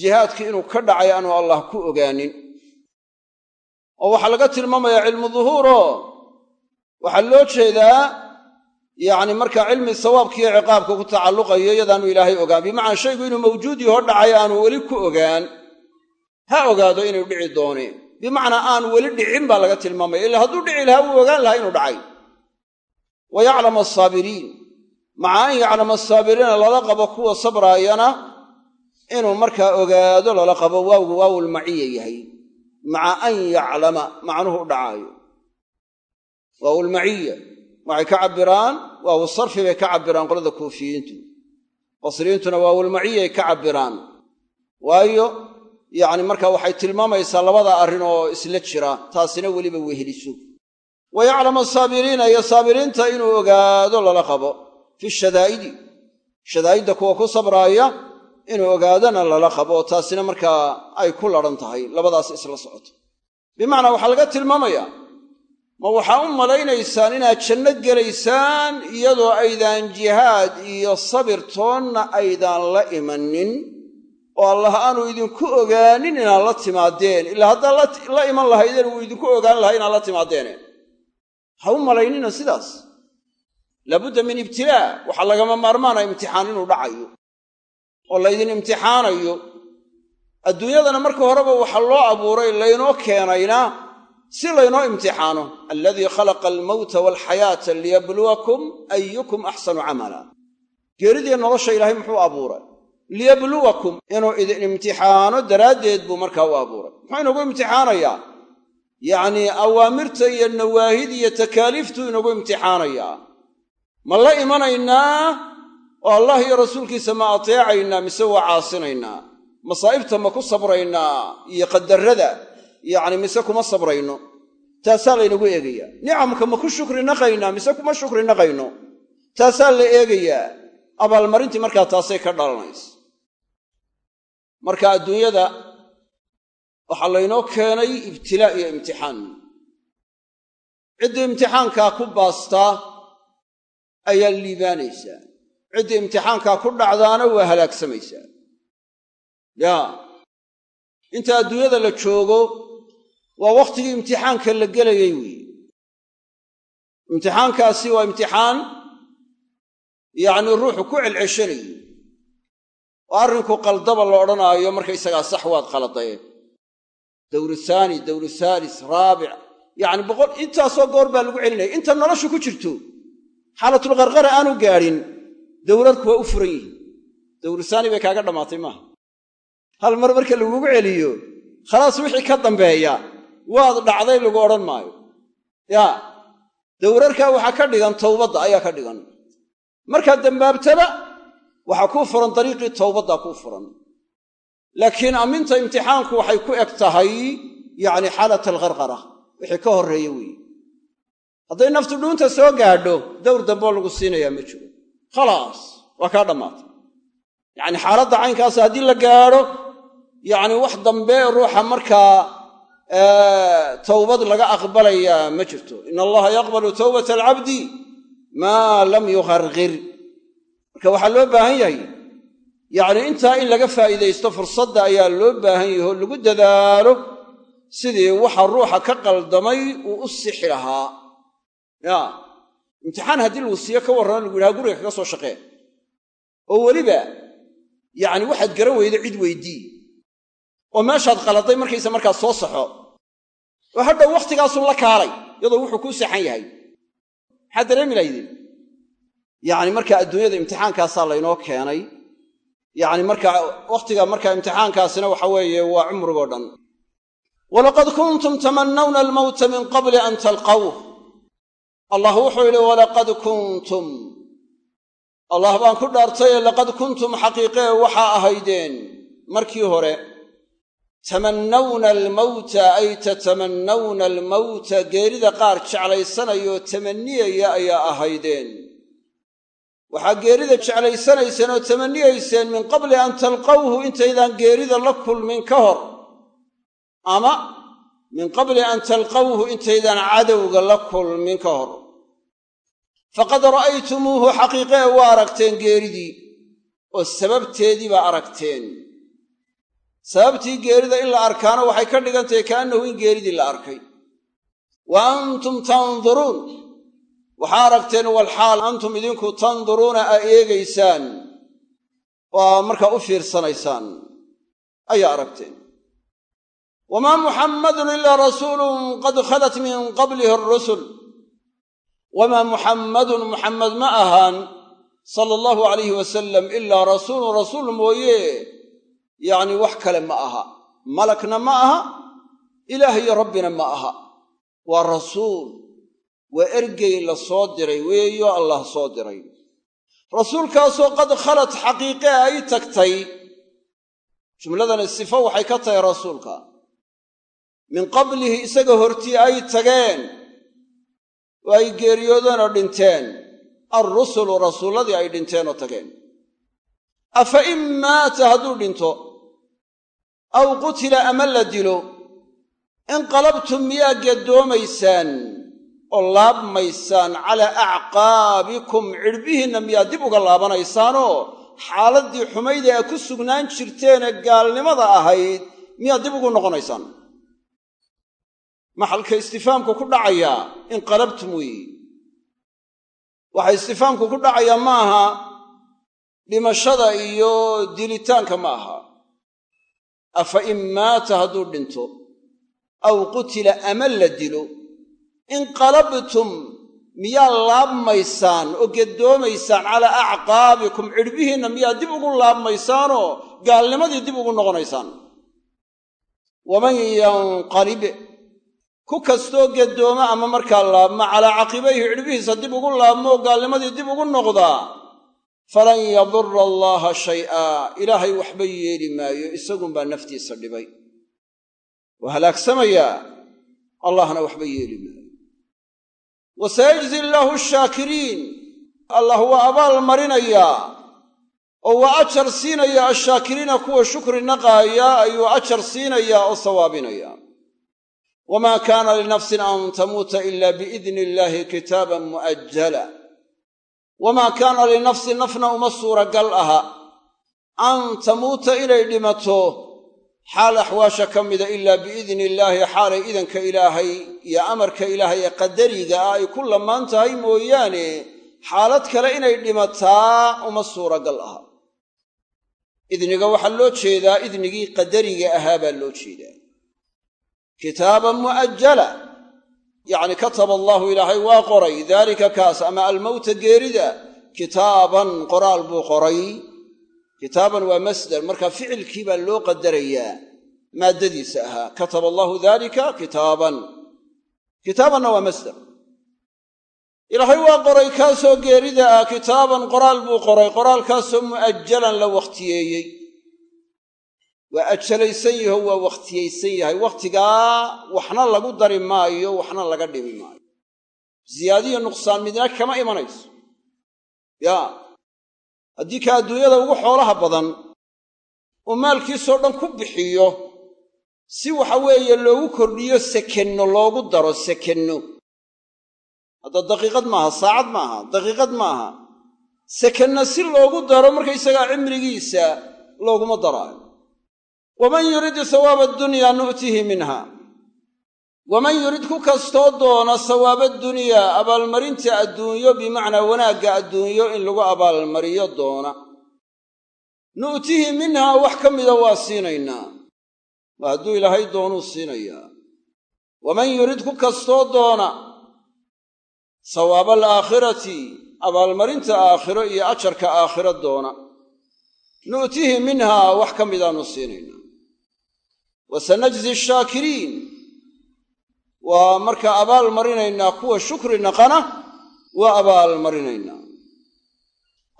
jihaadkii inuu ka dhacay aanu allah ku ogaanin. Oo waxaa laga tilmaamayaa cilmu duhuuro waxaa loo jeedaa yacni markaa cilmi sawaabkiiyo ciqaabka ku tacalluqayo iyadaanu ilaahay ogaan. Bimacnaa shaygu inuu mawjuud yaho dhacay aanu weli ku ogaan ha ogaado inuu dhici dooneen bimacnaa aan weli dhicin baa laga tilmaamaya ila hadduu dhici lahaa wuu ogaan lahaa inuu dhacay. Wa yaclama asaabiriin maca an yaclama asaabiriina lala qabo kuwa sabraayana inuu markaa ogaado lala qabo waawgu waawulmaciya yahay. Maca an yaclama macnuhu u dhacaayo waawulmaciya waxay ka cabbiraan? Waawu sarfi bay ka cabbiraan qolada kuufiyiintu. Basriyiintuna waawulmaciyay ka cabbiraan. Waayo yacni markaa waxay tilmaamaysaa labada arrin oo isla jira taasina weliba weheliso wa yaclamu asaabiriina iyo saabiriinta inuu ogaado lala qabo. Fi shadaa'idi. Shadaa'idda kuwa ku sabraaya inuu ogaadona lala qabo taasina markaa ay ku ladhan tahay labadaas isla socoto bimacnaa waxaa laga tilmaamayaa ma waxaa u malaynaysaan inaad janno gelaysaan iyadoo aydaan jihaad iyo sabir toonna aydaan la imanin oo allah aanu idinku ogaanin inaad la timaadeen. Ilaa haddaad la iman lahaydeen wuu idinku ogaan lahaa inaad la timaadeene ha u malaynina sidaas. Laabudda min ibtilaa waxaa lagama maarmaana imtixaan inuu dhacayo oo laydin imtixaanayo. Adduunyadana marka horeba waxaa loo abuuray laynoo keenayna si laynoo imtixaano aladii khalaqa almowta waalxayaata liyabluwakum ayukum axsanu camala. Geeridiiyo nolosha ilaahay muxuu abuuray. Liyabluwakum inuu idin imtixaano daraaddeed buu markaa u abuuray. Muxuu inagu imtixaanayaa? Yacnii awaamirta iyo nawaahid iyo takaaliiftuu inagu imtixaanayaa. Ma la imanaynaa? Oo allah iyo rasuulkiisa ma ateecaynaa mise waa caasinaynaa? Masaa'ibta ma ku sabraynaa? Iyo qadarrada yacni mise kuma sabrayno. Taasaa laynagu eegayaa. Nicamka ma ku shukri naqaynaa mise kuma shukri naqayno. Taasaa la eegayaa. Abaalmarintii markaa taasay ka dhalanaysa. Marka adduunyada waxaa laynoo keenay ibtilaa iyo imtixaan. Ciddii imtixaankaa ku baastaa ayaa liibaanaysaa ciddii imtixaankaa ku dhacdaana waa halaagsamaysaa yaa. Inta adduunyada la joogo waa wakhtigii imtixaanka la gelayay weeye imtixaankaasi waa imtixaan yacnii ruuxu ku celceshanayo oo arrinku qaldaba la odhanaayo markaysagaa sax waad qaladaye dawru haani dawru haalis raabic. Yacni boqol intaasoo goor baa lagu celinaya inta noloshu ku jirto xaalatulqarqara aanu gaadhin dawrarku waa u furan yihiin dawru haani bay kaaga dhammaatay maaha. Hal mar marka lagugu celiyo khalaas wixii ka dambeeya waad dhacday lagu odhan maayo. Yaa dawrarkaa waxaa ka dhigan towbadda ayaa ka dhigan. Markaad dambaabtaba waxaa kuu furan dariiqii towbaddaa kuu furan. Laakiin amminta imtixaanku waxay ku eg tahay yacni xaalat alqarqara wixii ka horreeye weeye hadday naftu dhuunta soo gaadho dawr damboo lagu siinayaa ma jiro. Khalaas waa kaa dhammaatay yacni xaaladda caynkaas haddii la gaadho yacni wax dambe ruuxa markaa towbad laga aqbalayaa ma jirto. Ina allaha yaqbalu towbata alcabdi maa lam yuqarqir marka waxaa loo baahan yahay yacni intaa in laga faa'iidaysto fursadda ayaa loo baahan yahay oo lagu dadaalo sidii waxa ruuxa ka qaldamay uu u sixi lahaa. Ya imtixaan haddii lagu siiyo ka warrano lagu yidhaha guriga kaga soo shaqee. Oo weliba yacni waxaad garan weyda cid weydii oo meeshaad qaladay markaysa markaa soo saxo oo hadhow wakhtigaasun la kaalay iyadoo wuxuu kuu saxan yahay. Maxaad dareemi lahaydeen yacni markaa adduunyada imtixaankaasaa laynoo keenay. Yacni markaa wakhtiga markaa imtixaankaasina waxa weeye waa cumrigoo dhan. Walaqad kuntum tamannawna almowta min qabli an talqawh allah wuxuu yidhi walaqad kuntum. Allah baan ku dhaartaye laqad kuntum xaqiiqee waxaa ahaydeen markii hore tamannawna almawta ay tatamannawna almawta geerida qaar jeclaysanayoo tamanniyaya ayaa ahaydeen. Waxaa geerida jeclaysanayseen oo tamanniyayseen min qabli an talqawhu intaydaan geerida la kulmin ka hor ama min qabli an talqawhu intaydaan cadowga la kulmin ka hor. Faqad ra'aytumuuhu xaqiiqee waa aragteen geeridii oo sababteedii baa aragteen sababtii geerida in la arkaano waxay ka dhigan tahay kaannahu in geeridii la arkay. Wa antum tanduruun. Waxaa aragteen walxaal antum idinku tanduruuna aa eegaysaan. Oo aa markaa u fiirsanaysaan ayaa aragteen. Wamaa muxammadun ilaa rasuulun qad khalat min qablihi arusul wamaa muxammadun muxammed ma ahaan sala allahu alayhi wasalam ilaa rasuulun rasuul mooye yacni wax kale ma aha. Malakna ma aha. Ilaah iyo rabbina ma aha. Waa rasuul. Waa ergey la soo diray. Weeyo allah soo diray. Rasuulkaasoo qad khalat xaqiiqee ay tagtay. Jumladani sifo waxay ka tahay rasuulka. Min qablihi isaga hortii ay tageen. Oo ay geeriyoodeen oo dhinteen. Alrusulu rasuulladii ay dhinteen oo tageen. Afa in maata hadduu dhinto aw qutila ama la dilo. Inqalabtum miyaa gaddoomaysaan oo laabmaysaan calaa acqaabikum cidhbihiinna miyaa dib uga laabanaysaanoo? Xaaladdii xumaydee a ku sugnaan jirteenee gaalnimada ahayd miyaad dib ugu noqonaysaan? Maxalka istifaamku ku dhacayaa inqalabtum weeyi waxa istifaamku ku dhacayaa ma aha dhimashada iyo dilitaanka ma aha afa in maata hadduu dhinto aw qutila ama la dilo inqalabtum miyaa laabmaysaan oo geddoomaysaan calaa acqaabikum cidhbihiinna miyaa dib ugu laabmaysaanoo gaalnimadii dib ugu noqonaysaan. Waman yanqalib ku kastoo geddooma ama markaa laabma calaa caqibayhi cidhbihiisa dib ugu laabmo oo gaalnimadii dib ugu noqdaa falan yadura allaaha shay'a. Ilaahay waxba yeeli maayo isagunbaa naftiisa dhibay. Waa halaagsamayaa? Allahna waxba yeeli maayo. Wa sayajzi illaahu ashaakiriin allah waa abaal marinayaa. Oo waa ajar siinaya ashaakiriina kuwa shukri naqaaya ayuu ajar siinayaa oo sawaabinaya wamaa kaana linafsin an tamuuta ila biidni illaahi kitaaban mu'ajjala wamaa kaana linafsin nafna uma suuragal aha an tamuuta inay dhimato xaal axwaasha ka mida ilaa biidni illaahi xaalay idanka ilaahay iyo amarka ilaahay ee qadariga ah ay ku lamaan tahay mooyaane xaalad kale inay dhimataa uma suuragal aha idniga waxaa loo jeedaa idnigii qadariga ahaa baa loo jeedaa kitaaban mu'ajjala yacni kataba allaahu ilaahay waa qoray. Daalika kaas ama almowta geerida kitaaban qoraal buu qoray. Kitaaban waa masdar marka ficilkii baa loo qadarayaa maaddadiisa ahaa. Kataba allaahu daalika kitaaban. Kitaabanna waa masdar ilaahay waa qoray kaasoo geerida ah kitaaban qoraal buu qoray. Qoraalkaasoo mu'ajalan la wakhtiyeeyey waa ajalaysan yaho waa wakhtiyaysan yahay. Wakhtigaa waxna lagu dari maayo waxna laga dhimi maayo. Ziyaadiyo nuqsaan midna kama imanayso. Yaa haddii ka adduunyada ugu xoolaha badan uu maalkiisoo dhan ku bixiyo si waxa weeye loogu kordhiyo sekenno loogu daro sekenno. Hadda daqiiqad maaha saacad maaha daqiiqad maaha. Sekenna si loogu daro markaysagaa cimrigiisa looguma daraayo waman yurid sawaaba adunyaa nu'tihi minha waman yurid ku kastoo doona sawaaba dunyaa abaalmarinta adduunyo bimacnaa wanaagga adduunyo in lagu abaalmariyo doona. nu'tihi minhaa wax ka mida waa siinaynaa waa hadduu ilaahay doonuu siinayaa. waman yurid ku kastoo doona sawaaba alaakhirati abaalmarinta aakhiro iyo ajarka aakhiro doona. nu'tihi minhaa wax ka midaanu siinaynaa wa sanajzi ashaakiriin waa markaa abaal marinaynaa kuwa shukri naqana waa abaal marinaynaa.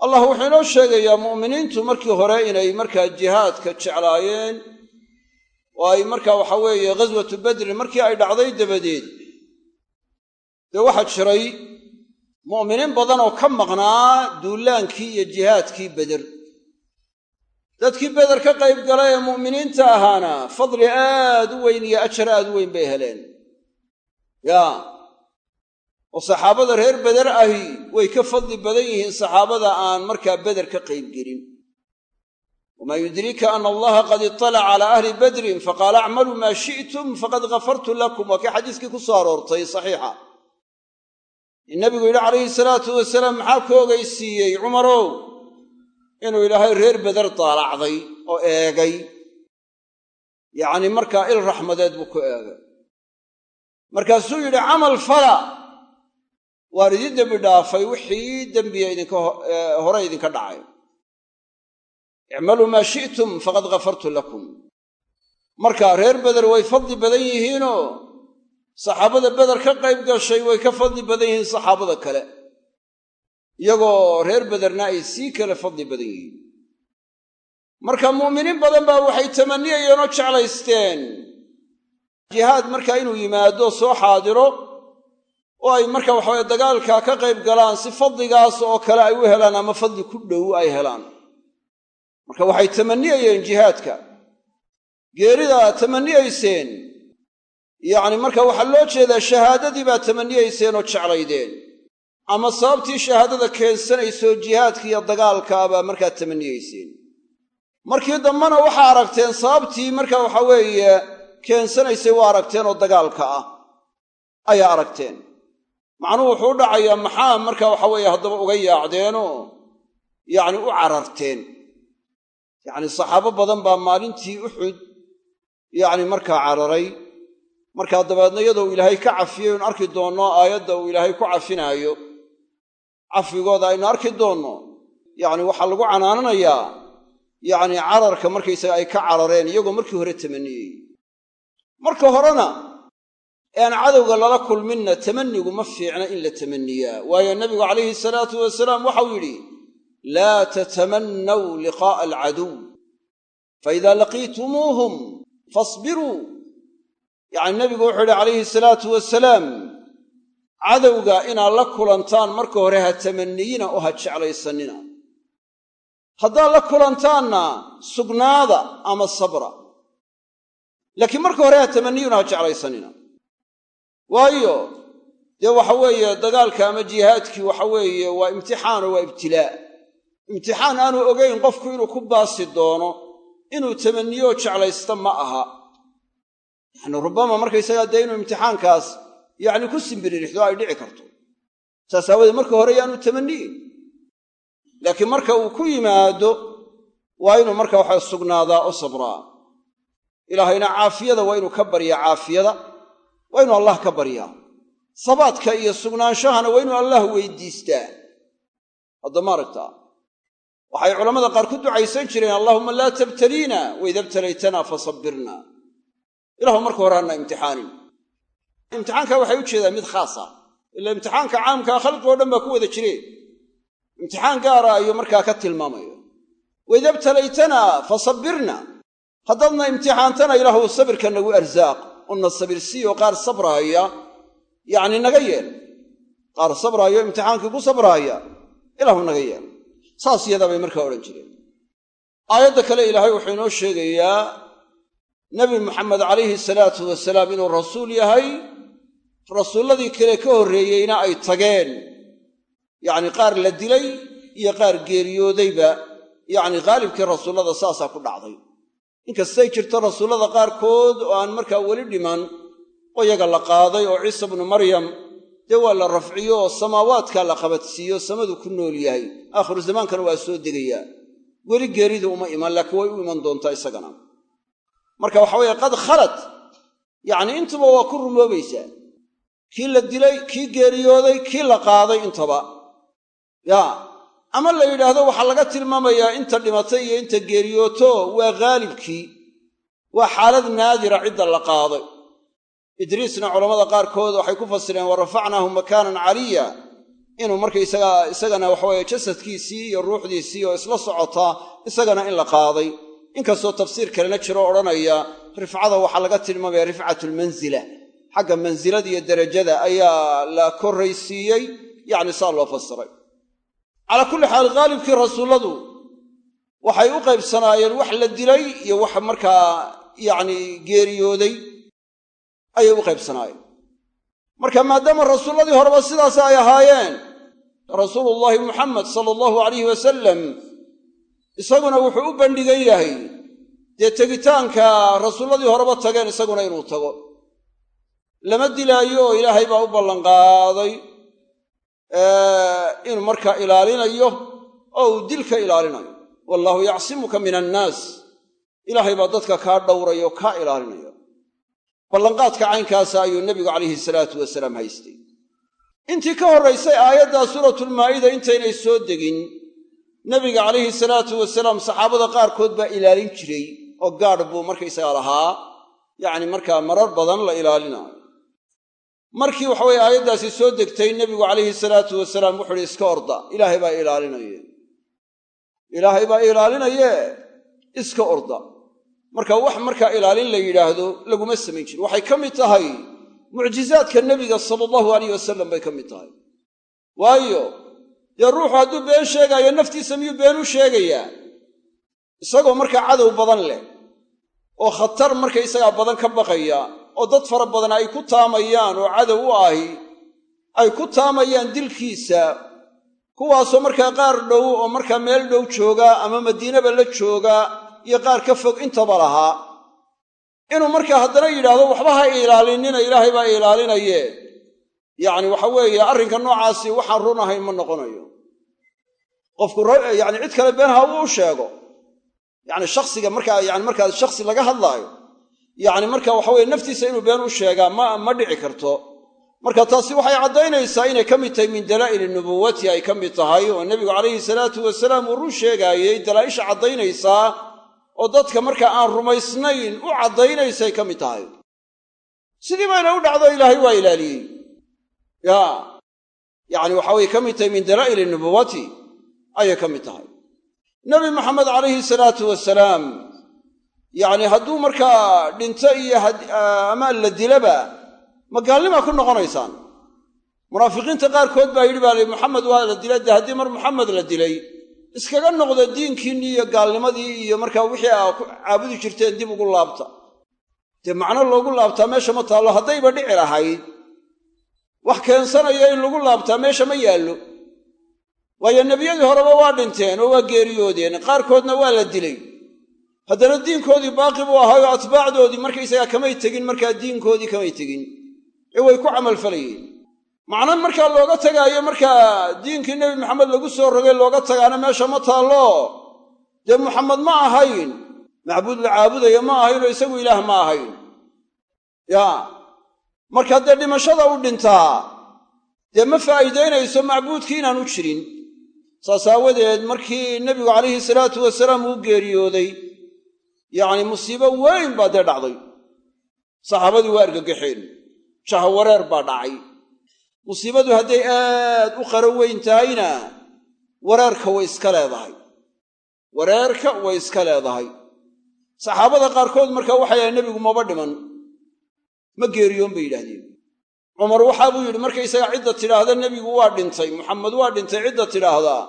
Allah wuxuu inoo sheegayaa mu'miniintu markii hore inay markaa jihaadka jeclaayeen. Oo ay markaa waxa weeye ghaswatu badrin markii ay dhacday dabadeed. Dee waxaa jiray mu'miniin badan oo ka maqnaa duulaankii iyo jihaadkii beder dadkii beder ka qayb gala ee mu'miniinta ahaana fadli aad u weyn iyo ajar aad u weyn bay heleen. Yaa oo saxaabada reer beder ahi way ka fadli badan yihiin saxaabada aan markaa beder ka qayb gelin. Wamaa yudriika ana allaha qad iطalaca calaa ahli badrin faqaala acmaluu maa shi'tum faqad ghafartu lakum waa kii xadiiskii ku soo aroortay saxiixa. In nabigu yidhi calayhi salaatu wasalaam maxaa ku ogeysiiyey cumarow inuu ilaahay reer beder daalacday oo eegay. Yacni markaa il raxmadeed buu ku eegay. Markaasuu yidhi camal fala. Waan idin dembi dhaafay wixii dembiya idinka hore idinka dhacay. Icmaluu maa shi'tum faqad ghafartu lakum. Marka reer beder way fadli badan yihiinoo saxaabada beder ka qayb gashay way ka fadli badan yihiin saxaabada kale iyagoo reer bederna ay sii kale fadli badan yihiin. Marka mu'miniin badan baa waxay tamaniyayeen oo jeclaysteen. Jihaad markaa inuu yimaado soo xaadiro oo ay marka waxaweye dagaalkaa ka qayb galaan si fadligaas oo kale ay u helaan ama fadli ku dhow ay helaan. Marka waxay tamaniyayeen jihaadka. Geeridaa tamaniyayseen yacni marka waxaa loo jeedaa shahaadadii baa tamaniyayseen oo jeclaydeen ama sababtii shahaadada keensanaysoo jihaadka iyo dagaalkaa baa markaa tamaniyayseen markii dambena waxaa aragteen sababtii marka waxa weeye keensanaysay waa aragteen oo dagaalka ah ayaa aragteen. Macnuhu wuxuu dhacayaa maxaa marka waxa weeye haddaba uga yaacdeenoo yacni u cararteen. Yacni saxaabo badan baa maalintii uxud yacni markaa cararay. Markaa dabeedna iyadoo ilaahay ka cafiyey aynu arki doonno aayadda uu ilaahay ku cafinaayo cafigooda aynu arki doonno. Yacni waxaa lagu canaananayaa yacni cararka markaysaga ay ka carareen iyagoo markii hore tamaniyey marka horena ean cadowga lala kulminna tamannigu ma fiicna in la tamanniyaa. Waayo nabigu calayhi salaatu wasalaam waxau yidhi laa tatamannaw liqaa'a alcaduw. Faida laqiitumuuhum fasbiruu. Yacni nabigu wuxuu yidhi calayhi salaatu wasalaam cadowga inaad la kulantaan marka hore ha tamanniyina oo ha jeclaysanina haddaad la kulantaanna sugnaada ama sabra. Laakiin marka hore ha tamanniyuna ha jeclaysanina waayo dee waxa weeye dagaalka ama jihaadkii waxa weeye waa imtixaano waa ibtilaa imtixaan aanu ogayn qofku inuu ku baasi doono inuu tamanniyoo jeclaysta ma aha. Yacni rubbama markaysagaa dee inuu imtixaankaas yacni ku simbiririxdo ay dhici karto. Saas aawadeed marka hore yaanu tamanniyin laakiin marka uu ku yimaado waa inuu marka waxa sugnaadaa oo sabraa. Ilaahayna caafiyada waa inuu ka baryaa caafiyada waa inuu allah ka baryaa. Sabaadka iyo sugnaanshahana waa inuu allah weydiistaa. Hadda maaragtaa waxay culammada qaar ku ducaysan jireen allaahuma laa tabtaliina waida btalaytana fasabbirna ilahu marka hore hana imtixaanin imtixaanka waxay u jeedaan mid khaasa. Ila imtixaanka caamkaa khalqi oo dhan baa ku wada jireen imtixaan gaara ayuu markaa ka tilmaamaya waida btalaytana fasabbirna haddaadna imtixaantana ilaahu sabirka nagu arsaaq. Una sabirsiiyo qaar sabraaya yacni naga yeel. Qaar sabraayo imtixaankii ku sabraaya ilaahu naga yeel. Saas yadaa bay markaa odhan jireen. Aayadda kale ilaahay wuxuu inoo sheegayaa nebi maxamed calayhi salaatu wasalaam inuu rasuul yahay rasuulladii kale ka horreeyeyna ay tageen. Yacni qaar la dilay iyo qaar geeriyoodayba yacni khaalibkii rasuullada saasaa ku dhacday. Inkastay jirto rasuullada qaarkood oo aan markaa weli dhiman oo yaga la qaaday oo ciisa bnu maryam dee waa la rafciyo oo samaawaadkaa la qabadsiiyo samadu ku nool yahay. Aakhiru zamaankana waa soo degayaa. Weli geeridu uma iman laakiin way u iman doontaa isagana. Marka waxa weeye qad khalad yacni intuba waa ku rumoobaysaa kii la dilay kii geeriyooday kii la qaaday intaba. Yaa ama la yidhaahdo waxaa laga tilmaamayaa inta dhimatay iyo inta geeriyooto waa haalibkii waa xaalad naadira cidda la qaaday. Idriisna culammada qaarkood waxay ku fasireen wa rafacnaahu makaanan caliya. Inuu markaysaga isagana waxaweeye jasadkiisii iyo ruuxdiisii oo isla socotaa isagana in la qaaday. Inkastoo tafsiir kalena jiro odhanaya rifcada waxaa laga tilmaamaya rifcatulmansila xagga mansilada iyo derajada ayaa la korraysiiyey yacni saa loo fasiray. Calaa kulli xaal haalibkii rasuulladu waxay u qaybsanaayeen wax la dilay iyo wax markaa yacni geeriyooday ayay u qaybsanaayeen. Marka maadaama rasuulladii horeba sidaas ay ahaayeen rasuulullaahi muxamed sala allahu alayhi wasalam isaguna wuxuu u bandhigan yahay dee tegitaanka rasuulladii horeba tageen isaguna inuu tago lama dilaayo oo ilaahay baa u ballanqaaday inuu markaa ilaalinayo oo uu dilka ilaalinayo. Wallaahu yacsimuka min annaas ilaahay baa dadka kaa dhowraya oo kaa ilaalinaya ballanqaadka caynkaasa ayuu nebigu calayhi salaatu wasalaam haystay. Intii ka horraysay aayaddaa suuratulmaa'ida intaynay soo degin nebiga calayhi salaatu wasalaam saxaabada qaarkood baa ilaalin jiray oo gaadh buu markaysaga lahaa. Yacni markaa marar badan la ilaalinaayo markii waxaweye aayaddaasi soo degtay nebigu calayhi salaatu wasalaam wuxu uhi iska orda ilaahay baa ilaalinaye ilaahay baa ilaalinaye iska orda. Marka wax markaa ilaalin la yidhaahdo laguma samayn jirin. Waxay ka mid tahay mucjizaadka nebiga sala allahu alayh wasalam bay ka mid tahay. Waayo dee ruuxu hadduu been sheegaayo naftiisa miyuu been u sheegayaa? Isagoo markaa cadow badan leh oo khatar markaysagaa badan ka baqaya oo dad fara badan ay ku taamayaan oo cadow u ahi ay ku taamayaan dilkiisa kuwaasoo markaa qaar dhow oo markaa meel dhow jooga ama madiinaba la jooga iyo qaar ka fog intaba lahaa inuu markaa haddana yidhaahdo waxba ha ilaalinina ilaahay baa ilaalinaye yacni waxa weeye arrinka noocaasi waxaan run ahayn ma noqonayo. Qofku yani cid kale been ha uu sheego. Yani shaksiga markaa yani markaa shaksi laga hadlaayo yacni marka waxa weye naftiisa inuu been u sheegaa ma ma dhici karto. Marka taasi waxay caddaynaysaa inay ka mid tahay min dalaa'ili nubuwati ay ka mid tahay oo nebigu calayhi salaatu wasalaam uu run sheegaayey dalaa'isha caddaynaysaa oo dadka marka aan rumaysnayn u caddaynaysay ka mid tahay. Sidii bayna u dhacdo ilaahay waa ilaaliyey. Ya yacni waxa weye ka mid tahay min dalaa'ili nubuwati ayay ka mid tahay. Nebi maxamed calayhi salaatu wasalaam yacni hadduu markaa dhinto iyo ama la dilaba ma gaalnimaa ku noqonaysaan. Munaafiqiinta qaarkood baa yidhi baa li maxamed waa la dilay. De haddii mar maxamed la dilay iskaga noqda diinkiinnii iyo gaalnimadii iyo markaa wixii aa caabudi jirteen dib ugu laabta. Dee macno loogu laabtaa meesha ma taallo. Haddayba dhici lahayd. Wax keensanaya in lagu laabtaa meesha ma yaallo. Waayo nebiyadii horeba waa dhinteen oo waa geeriyoodeen. Qaarkoodna waa la dilay haddana diinkoodii baaqi buu ahaayoo atbaacdoodii markaysagaa kamay tegin markaa diinkoodii kamay tegin. Ee way ku camalfalayeen macno markaa looga tagaayo markaa diinkii nebi maxamed lagu soo rogay looga tagaana meesha ma taallo. Dee muxamed ma ahayn. Macbuud la caabudayo ma ahaynoo isagu ilaah ma ahayn. Yaa marka dee dhimashada u dhintaa dee ma faa'iidaynayso macbuudkii inaanu jirin? Saas aawadeed markii nebigu calayhi salaatu wasalaam uu geeriyooday yacni musiibo weyn baa dee dhacday. Saxaabadii waa argagaxeen jahawareer baa dhacay. Musiibadu hadday aad u qaro weyn tahayna wareerka way iska leedahay. Wareerka way iska leedahay. Saxaabada qaarkood markaa waxay ahay nebigu maba dhiman. Ma geeriyoon bay yidhaahdeen. Cumar waxaa buu yidhi markaysaga cidda tidhaahda nebigu waa dhintay. Muxamed waa dhintay cidda tidhaahdaa.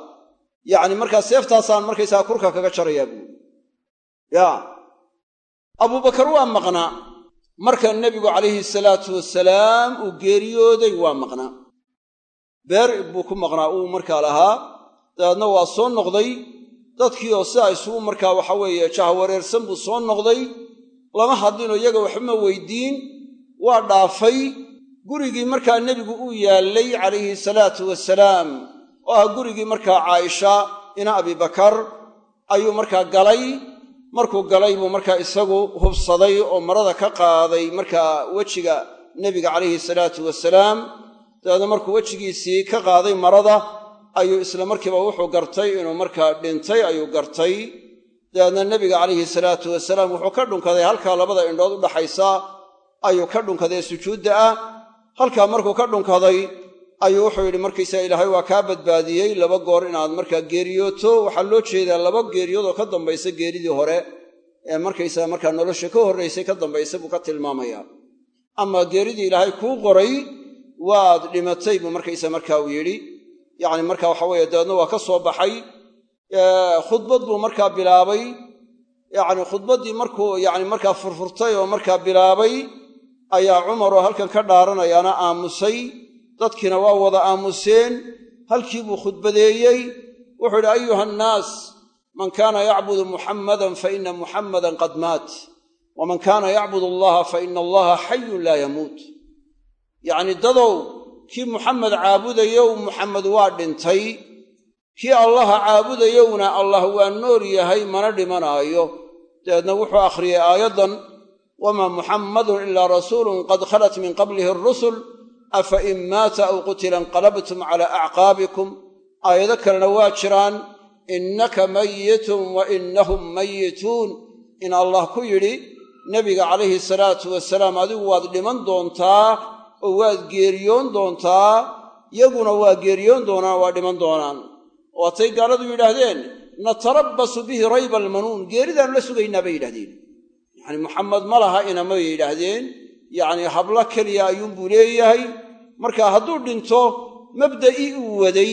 Yacni markaa seeftaasaan markaysaga kurka kaga jarayaa buui yaa abubakar waa maqnaa. Marka nebigu calayhi salaatu wasalaam uu geeriyooday waa maqnaa. Beer buu ku maqnaa uu markaa lahaa. Dabeedna waa soo noqday. Dadkii oo sidaa isugu markaa waxa weeye jahawareersan buu soo noqday. Lama hadlinoo iyaga waxbama weydiin. Waa dhaafay. Gurigii markaa nebigu uu yaallay calayhi salaatu wasalaam oo ah gurigii markaa caaisha ina abibakar ayuu markaa galay markuu galay buu markaa isagu hubsaday oo marada ka qaaday markaa wejiga nebiga calayhi salaatu wasalaam. Dabeedna markuu wejigiisii ka qaaday marada ayuu isla markiiba wuxuu gartay inuu markaa dhintay ayuu gartay. Dabeedna nebiga calayhi salaatu wasalaam wuxuu ka dhunkaday halkaa labada indhood u dhaxaysa ayuu ka dhunkaday sujuudda ah. Halkaa markuu ka dhunkaday ayuu wuxuu yidhi markaysaa ilaahay waa kaa badbaadiyey laba goor inaad markaa geeriyooto. Waxaa loo jeedaa laba geeriyoodoo ka dambaysa geeridii hore ee markaysaa markaa nolosha ka horraysay ka dambaysa buu ka tilmaamayaa. Amaa geeridii ilaahay kuu qoray waad dhimatay buu markaysaa markaa uu yidhi. Yacni marka waxa weeye dabeedna waa ka soo baxay. Khudbad buu markaa bilaabay. Yacni khudbaddii markuu yacni markaa furfurtay oo markaa bilaabay ayaa cumar oo halkan ka dhaaranayaana aamusay dadkiina waa wada aamuseen halkii buu khudbadeeyey wuxuu yidhi ayuha annaas man kaana yacbudu muxammadan fa ina muxammadan qad maat waman kaana yacbud allaha fa ina allaha xayun laa yamuut. Yacni dadow kii muxamed caabudayow muxamed waa dhintay kii allaha caabudayowna allah waa nool yahay mana dhimanaayo. Dabeedna wuxuu akhriyey aayaddan wamaa muxammadun ilaa rasuulun qad khalat min qablihi arusul afa in maata aw qutila inqalabtum cala acqaabikum aayado kalena waa jiraan innaka mayitun wa innahum mayituun. In allah ku yidhi nebiga calayhi salaatu wasalaam adigu waad dhiman doontaa oo waad geeriyoon doontaa yaguna waa geeriyoon doonaan waa dhiman doonaan. Waatay gaaladu yidhaahdeen natarabbasu bihi rayba almanuun geeridaannu la sugaynaa bay yidhahdeen yacni muxamed ma laha inamay yidhaahdeen yacni hablo keliya ayuunbuu leeyahay. Marka hadduu dhinto mabda'ii uu waday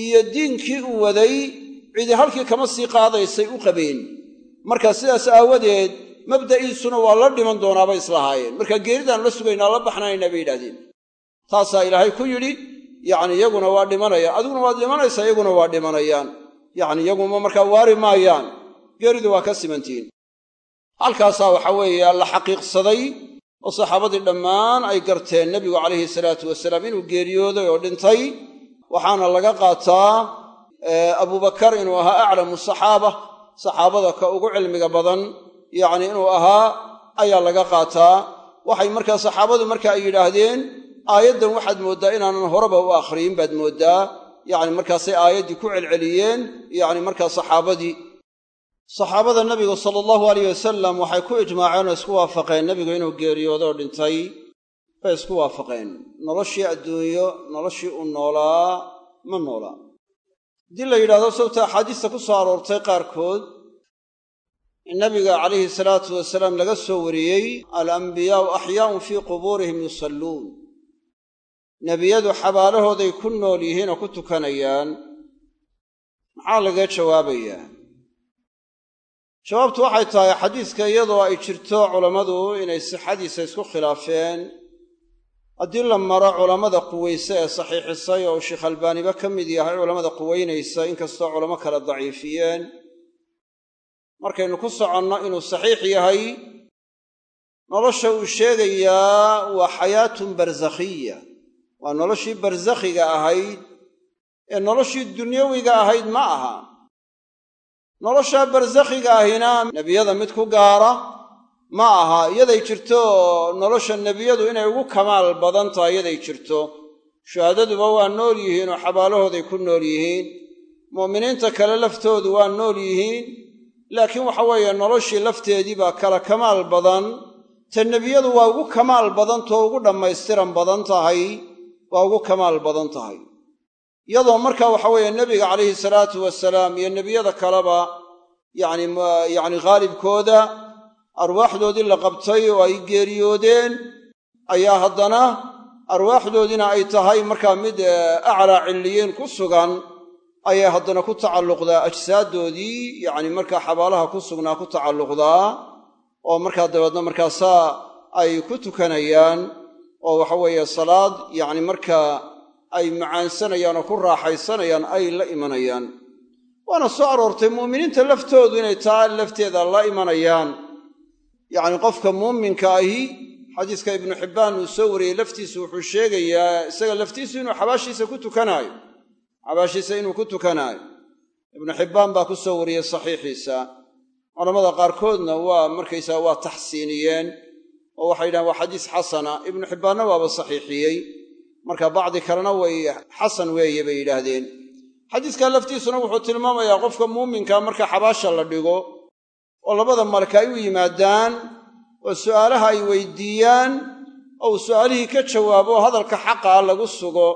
iyo diinkii uu waday cidi halkii kama sii qaadaysay u qabeen marka sidaas aawadeed mabda'iisuna waa la dhiman doonaabay islahaayeen. Marka geeridaan la sugaynaa la baxnaynaa bay yidhahdeen taasaa ilaahay ku yidhi yacni iyaguna waa dhimanaya. Adiguna waad dhimanaysaa iyaguna waa dhimanayaan. Yacni iyaguma markaa waari maayaan. Geeridu waa ka simantihiin. Halkaasaa waxaa weeye la xaqiiqsaday oo saxaabadii dhammaan ay garteen nebigu calayhi salaatu wasalaam inuu geeriyooday oo dhintay waxaana laga qaataa abubakar inuu ahaa aclamu saxaaba saxaabada ka ugu cilmiga badan yacni inuu ahaa ayaa laga qaataa. Waxay markaa saxaabadu marka ay yidhaahdeen aayaddan waxaad mooddaa inaanan horeba u akhriyin baad mooddaa. Yacni markaasay aayaddii ku celceliyeen yacni markaa saxaabadii saxaabada nebigu sala allahu alayh wasalam waxay ku ijmaaceen oo isku waafaqeen nebigu inuu geeriyoodoo dhintay bay isku waafaqeen. Noloshii adduunyo noloshii u noolaa ma noolaa haddii la yidhahdo sababta axaadiista ku soo aroortay qaarkood in nabiga calayhi salaatu wasalaam laga soo wariyey alambiyaau axyaaun fii qubuurihim yusalluun. Nebiyadu xabaalahooday ku nool yihiin oo ku tukanayaan. Maxaa laga jawaabayaa jawaabtu waxay tahay xadiiska iyadoo ay jirto culammadu inay sixadiisa isku khilaafeen. Haddii la maro culammada quweyse ee saxiixisay oo uu sheekh albaaniba ka mid yahay culammada quweynaysa inkastoo culamo kale daciifiyeen. Markaynu ku soconno inuu saxiix yahay nolosha uu sheegayaa waa xayaatun barsakhiya waa noloshii barsakhiga ahayd ee noloshii dunyawiga ahayd ma aha noloshaa barsakhiga ahina nebiyada mid ku gaara ma aha iyaday jirto nolosha nebiyadu inay ugu kamaal badan tahay iyaday jirto. Shuhaadaduba waa nool yihiin oo xabaalahooday ku nool yihiin. Mu'miniinta kale laftoodu waa nool yihiin. Laakiin waxa weeye noloshii lafteedii baa kala kamaal badan. Ta nebiyadu waa ugu kamaal badantao ugu dhammaystiran badan tahay waa ugu kamaal badan tahay iyadoo marka waxa weeye nebiga calayhi salaatu wasalaam iyo nebiyada kaleba yacni yacni khaalibkooda arwaaxdoodii la qabtay oo ay geeriyoodeen ayaa haddana arwaaxdoodiina ay tahay markaa mid aclaa cilliyiin ku sugan ayay haddana ku tacalluqdaa ajsaaddoodii yacni markaa xabaalaha ku sugnaa ku tacalluqdaa oo markaa dabeedna markaasaa ay ku tukanayaan oo waxa weeye salaad yacni markaa ay macaansanayaan oo ku raaxaysanayaan ay la imanayaan. Waana soo aroortay mu'miniinta laftoodu inay taa lafteeda la imanayaan. Yacni qofka muuminka ahi xadiiska ibnu xibbaan uu soo wariyey laftiisu wuxuu sheegayaa isaga laftiisu inuu xabaashiisa ku tukanaayo. Xabaashiisa inuu ku tukanaayo. Ibnu xibbaan baa ku soo wariyey saxiixiisa. Culamada qaarkoodna waa markaysaa waa taxsiiniyeen oo waxay yidhahen waa xadiis xasana. Ibnu xibbaanna waaba saxiixiyey marka bacdi kalena way xasan weeye bay yidhaahdeen. Xadiiskaa laftiisuna wuxuu tilmaamayaa qofka muuminka marka xabaasha la dhigo oo labada malka ay u yimaadaan oo su'aalaha ay weydiiyaan oo uu su'aalihii ka jawaabo hadalka xaqaa lagu sugo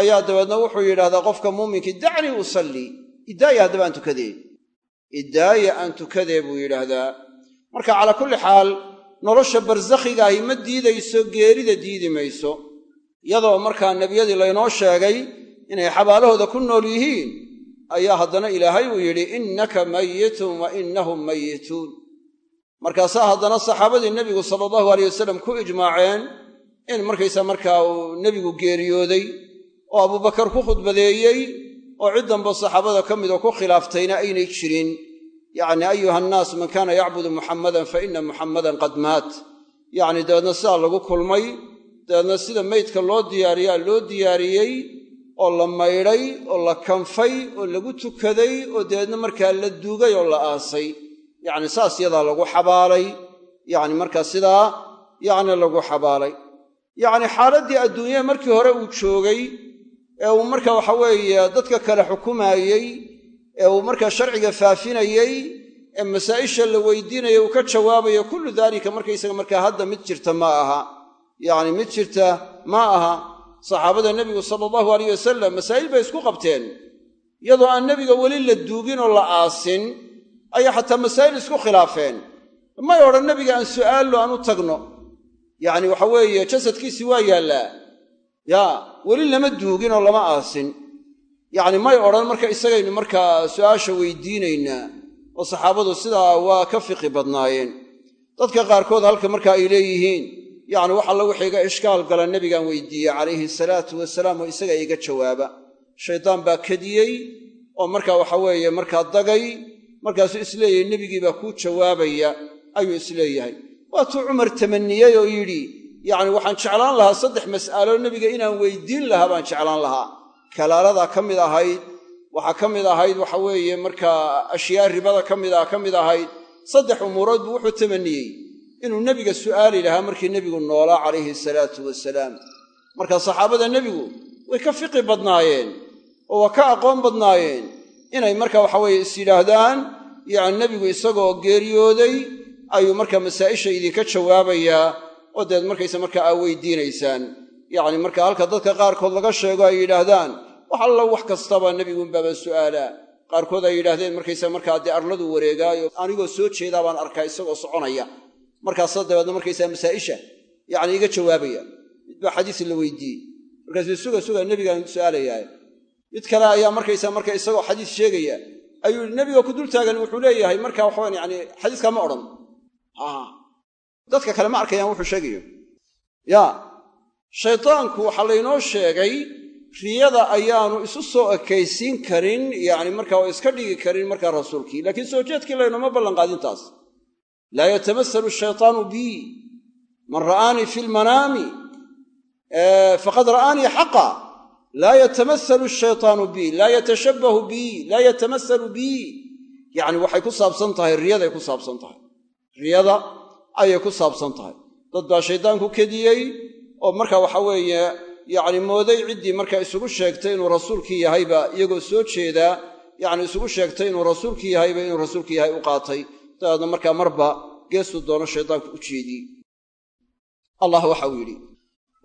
ayaa dabeedna wuxuu yidhahdaa qofka muuminkii dacnii usallii idaaya haddaba aan tukadee. Idaaya aan tukadee buu yidhaahdaa. Marka calaa kulli xaal nolosha barsakhigaahi ma diidayso geerida diidi mayso iyadoo markaa nebiyadii laynoo sheegay inay xabaalahooda ku nool yihiin ayaa haddana ilaahay uu yidhi innaka mayitun wa innahum mayituun markaasaa haddana saxaabadii nebigu sala allahu aleyh wasalam ku ijmaaceen in markaysa markaa uu nebigu geeriyooday oo abubakar ku khudbadeeyey oo cid danbo saxaabada ka midoo ku khilaaftayna aynay jirin. Yacni ayuha annaas man kaana yacbudu muxammadan fa inna muxammadan qad maat. Yacni dabeedna sidaa lagu kulmay dabeedna sida meydka loo diyaariyaa loo diyaariyey oo la maydhay oo la kanfay oo lagu tukaday oo dabeedna markaa la duugay oo la aasay. Yacni saas yadaa lagu xabaalay. Yacni markaa sidaa yacni lagu xabaalay. Yacni xaaladdii adduunyada markii hore uu joogay ee uu marka waxa weeye dadka kale xukumaayey ee uu markaa sharciga faafinayey ee masaa'isha la weydiinaya uu ka jawaabayo kullu daalika markaysaga markaa hadda mid jirta ma aha yacni mid jirta ma aha saxaabada nebigu sala allahu alayh wasalam masaa'il bay isku qabteen. Iyadoo aan nebiga weli la duugin oo la aasin ayaa xataa masaa'il isku khilaafeen. May odhan nebiga aan su'aallo aan u tagno. Yacni waxa weeye jasadkiisii waa yaallaa. Yaa weli lama duugin oo lama aasin. Yacni may odhan marka isagaynu markaa su'aasha weydiinaynaa oo saxaabadu sidaa waa ka fiqi badnaayeen. Dadka qaarkood halka marka ay leeyihiin yacni wax alla wixii ishkaal gala nebigaan weydiiye calayhi salaatu wasalaam oo isaga iga jawaaba. Shaydaan baa kadiyey oo marka waxa weeye markaa dagay markaasuu is leeyahay nebigii baa kuu jawaabaya ayuu is leeyahay waatuu cumar tamaniyey oo yidhi yacni waxaan jeclaan lahaa saddex mas'alo nebiga inaan weydiin lahaa baan jeclaan lahaa. Kalaaladaa ka mid ahayd waxaa ka mid ahayd waxa weeye markaa ashyaa ribada ka mid ah ka mid ahayd saddex umuurood buu wuxuu tamaniyey inuu nebiga su'aali lahaa markii nebigu noolaa calayhi salaatu wasalaam. Marka saxaabada nebigu way ka fiqi badnaayeen oo waa ka aqoon badnaayeen inay marka waxaweeye is yidhaahdaan yacni nebigu isagoo geeriyooday ayuu marka masaa'isha idinka jawaabayaa oo deed markaysa markaa aa weydiinaysaan. Yacni marka halka dadka qaarkood laga sheego ay yidhaahdaan wax alla wax kastaba nebiguunbaaba su'aalaa qaarkood ay yidhaahdeen markaysa markaa dee arladuu wareegaayo anigoo soo jeedaa baan arkaa isagoo soconaya markaasa dabeedna markaysaa masaa'isha yacni iga jawaabaya. Mid xadiis la weydiiyey. Markaasuu suga suga nebigaan su'aalayaa mid kale ayaa markaysa marka isagoo xadiis sheegaya ayuu yidhi nebiga ku dul taagan wuxuu leeyahay marka waxawan yani xadiiskaa ma odhan. Dadka kale ma arkayaan wuxuu sheegayo. Ya shaydaanku waxaa laynoo sheegay riyada ayaanu isu soo ekaysiin karin yacni marka oo iska dhigi karin markaa rasuulkii. Laakiin soo jeedkii laynoma ballanqaadin taas laa yatamasalu shaytaanu bii man ra'aanii fi lmanaami faqad ra'aanii xaqa. Laa yatamasalu shaytaanu bii laa yatashabbahu bii laa yatamasalu bii yacni waxay ku saabsan tahay riyaday ku saabsan tahay. Riyada ayay ku saabsan tahay. Dad baa shaydaanku kediyey oo marka waxa weeye yacni mooday ciddii marka isugu sheegtay inuu rasuulkii yahayba iyagoo soo jeedaa yacni isugu sheegtay inuu rasuulkii yahayba inuu yahay u qaatay dabeedna markaa marba geestuu doono shaydaanku u jeediyey allah waxa uu yidhi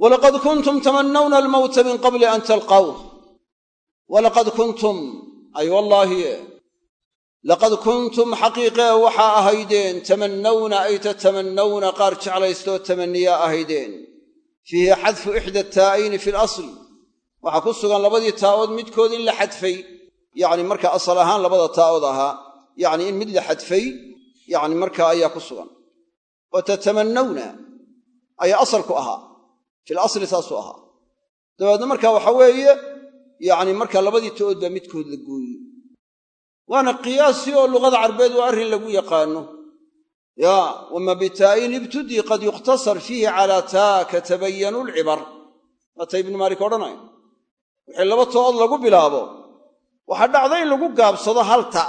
walaqad kuntum tamannawna almowta min qabli an talqawh walaqad kuntum ay wallaahi laqad kuntum xaqiiqee waxaa ahaydeen tamannawna ay tatamannawna qaar jeclaystoo tamanniyaa ahaydeen. Fiihi xadfu ixda taa'ayni fi lasl waxaa ku sugan labadii taa'ood midkood in la xadfay yacni marka asal ahaan labada taa'ood ahaa yacni in mid la xadfay yacni markaa ayaa ku sugan. Wa tatamannawna ayaa asalku ahaa fil asli saasuu ahaa. Dabeedna marka waxa weeye yacni marka labadii ta'ood baa midkood la gooye waana qiyaasi oo luqada carbeed waa arrin lagu yaqaano. Yaa wama bitaa'in ibtudii qad yukhtasar fiihi calaa taa katabayanu lcibar waata ibnu maalik odhanaya wixii laba to'ood lagu bilaabo waxaa dhacda in lagu gaabsado hal ta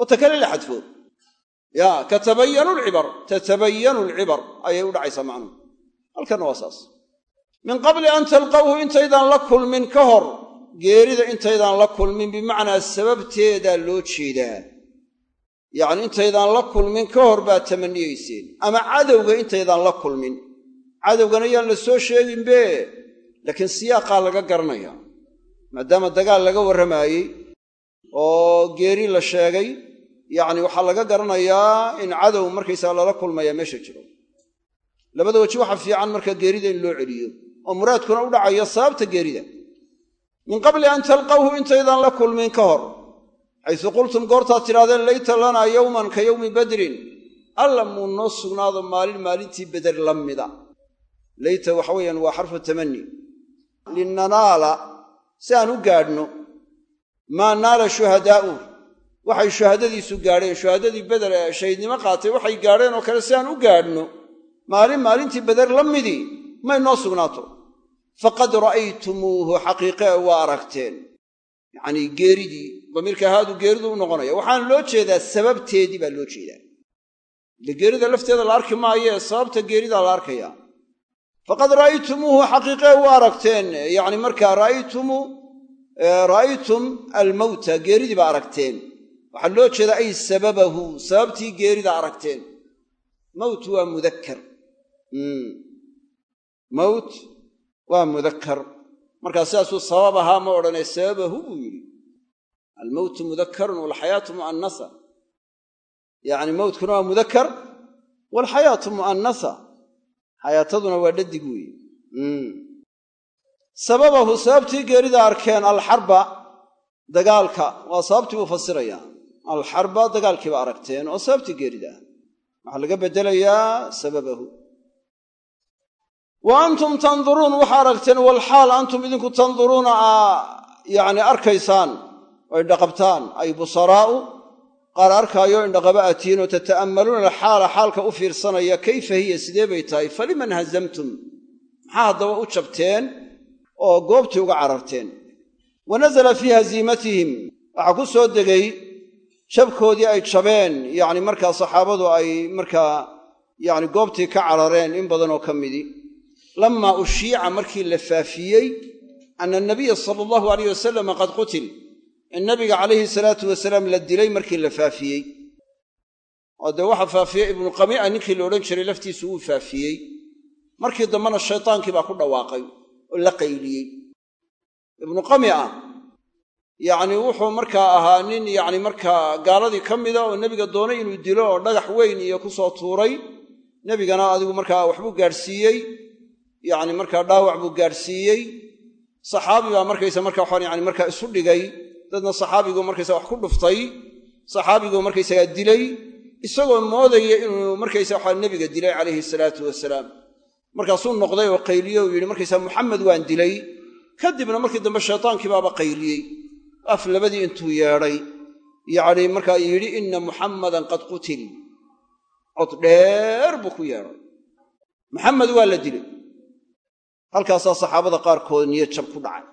oo ta kale la xadfo yaa katabayanu lcibar tatabayanu lcibar ayay u dhacaysaa macnuhu halkanna waa saas. Min qabli an talqawhu intaydaan la kulmin ka hor geerida intaydaan la kulmin bimacnaa sababteedaa loo jeedaa. Yacni intaydaan la kulmin ka hor baad tamanniyeyseen ama cadowga intaydaan la kulmin. Cadowgana yaan la soo sheeginbe laakiin siyaaqaa laga garanaya maadaama dagaal laga warramaayey oo geeri la sheegay yacni waxaa laga garanayaa in cadow markaysaga lala kulmayaa meesha jiro. Labada weji waxa fiican marka geerida in loo celiyo oo muraadkuna u dhacayo sababta geerida. Min qabli an talqawhu intaydaan la kulmin ka hor xaysu qultum goortaad tidhahdeen layta lanaa yowman ka yowmi badrin. Alla muu noo sugnaado maalin maalintii beder la mida. Layta waxa weeyaan waa xarfu tamani linanaala si aan u gaadhno maa naala shuhadaa'u waxay shuhadadiisu gaadheen. Shuhadadii beder ee shahiidnimo qaatay waxay gaadheen oo kale si aan u gaadhno. Maalin maalintii beder la midii? May noo sugnaato. Faqad ra'aytumuuhu xaqiiqe waa aragteen. Yacnii geeridii damiirka haadu geeridu u noqonaya. Waxaan loo jeedaa sababteedii baa loo jeedaa. Ile geerida lafteeda la arki maayee sababta geeridaa la arkaya. Faqad ra'aytumuuhu xaqiiqe waa aragteen. Yacni markaa ra'aytumu ra'aytum almowta geeridii baa aragteen waxaa loo jeedaa ay sababahu sababtii geerida aragteen. Mowt waa mudakkar. Mowt waa mudakkar. Markaa sidaasuu sabab ahaa ma odhanee sababahu buu yidhi. Almowtu mudakkarun walxayaatu mu'annasa. Yacni mowtkuna waa mudakkar waalxayaatu mu'annasa. Xayaataduna waa dhadig weeye sababahu sababtii geerida arkeen alxarba dagaalka waa sababtii buu fasirayaa alxarba dagaalkiiba aragteen oo sababtii geerida waxaa laga beddelayaa sababahu. Wa antum tanduruun waxaa aragteen walxaal antum idinku tanduruuna aa yacni arkaysaan oo indhaqabtaan. Ay busaraa'u qaar arkaayo indhaqaba atiin oo tata'ammaluuna alxaala xaalka u fiirsanaya kayfa hiya sidee bay tahay? Faliman hazamtum? Maxaa haddaba u jabteen oo goobtii uga cararteen? Wa nasala fii haziimatihim. Waxaa ku soo degay jabkoodii ay jabeen yacni markaa saxaabadu ay markaa yacni goobtii ka carareen in badanoo ka midi. Lamaa ushiica markii la faafiyey ana anabiya sala allahu alayh wasalama qad qutil in nabiga calayhi salaatu wasalaam la dilay markii la faafiyey. Oo dee waxa faafiyey ibnu qami'a ninkii la odhan jiray laftiisu wuu faafiyey. Markii dambena shaytaankii baa ku dhawaaqay oo la qayliyey. Ibnu qami'a yacni wuxuu markaa ahaa nin yacni markaa gaaladii ka mida oo nebiga doonay inuu dilo oo dhagax weyn iyo ku soo tuuray nebigana adigu markaa waxbuu gaadhsiiyey yacni markaa dhaawac buu gaadhsiiyey. Saxaabi baa markaysa marka waxaan yani markaa isu dhigay dadna saxaabigu markaysa wax ku dhuftay saxaabigu markaysagaa dilay isagoo moodaya inuu markaysa waxaa nebiga dilay calayhi salaatu wasalaam. Markaasuu noqday oo qayliye uu yidhi markaysaa muxamed waan dilay. Kadibna markii dambe shaytaankii baaba qayliyey af labadii intuu yeedhay yacni markaa yidhi inna muxammadan qad qutil. Cod dheer buu ku yeedhay. Muxamed waa la dilay. Halkaasaa saxaabada qaarkood niyad jab ku dhacay.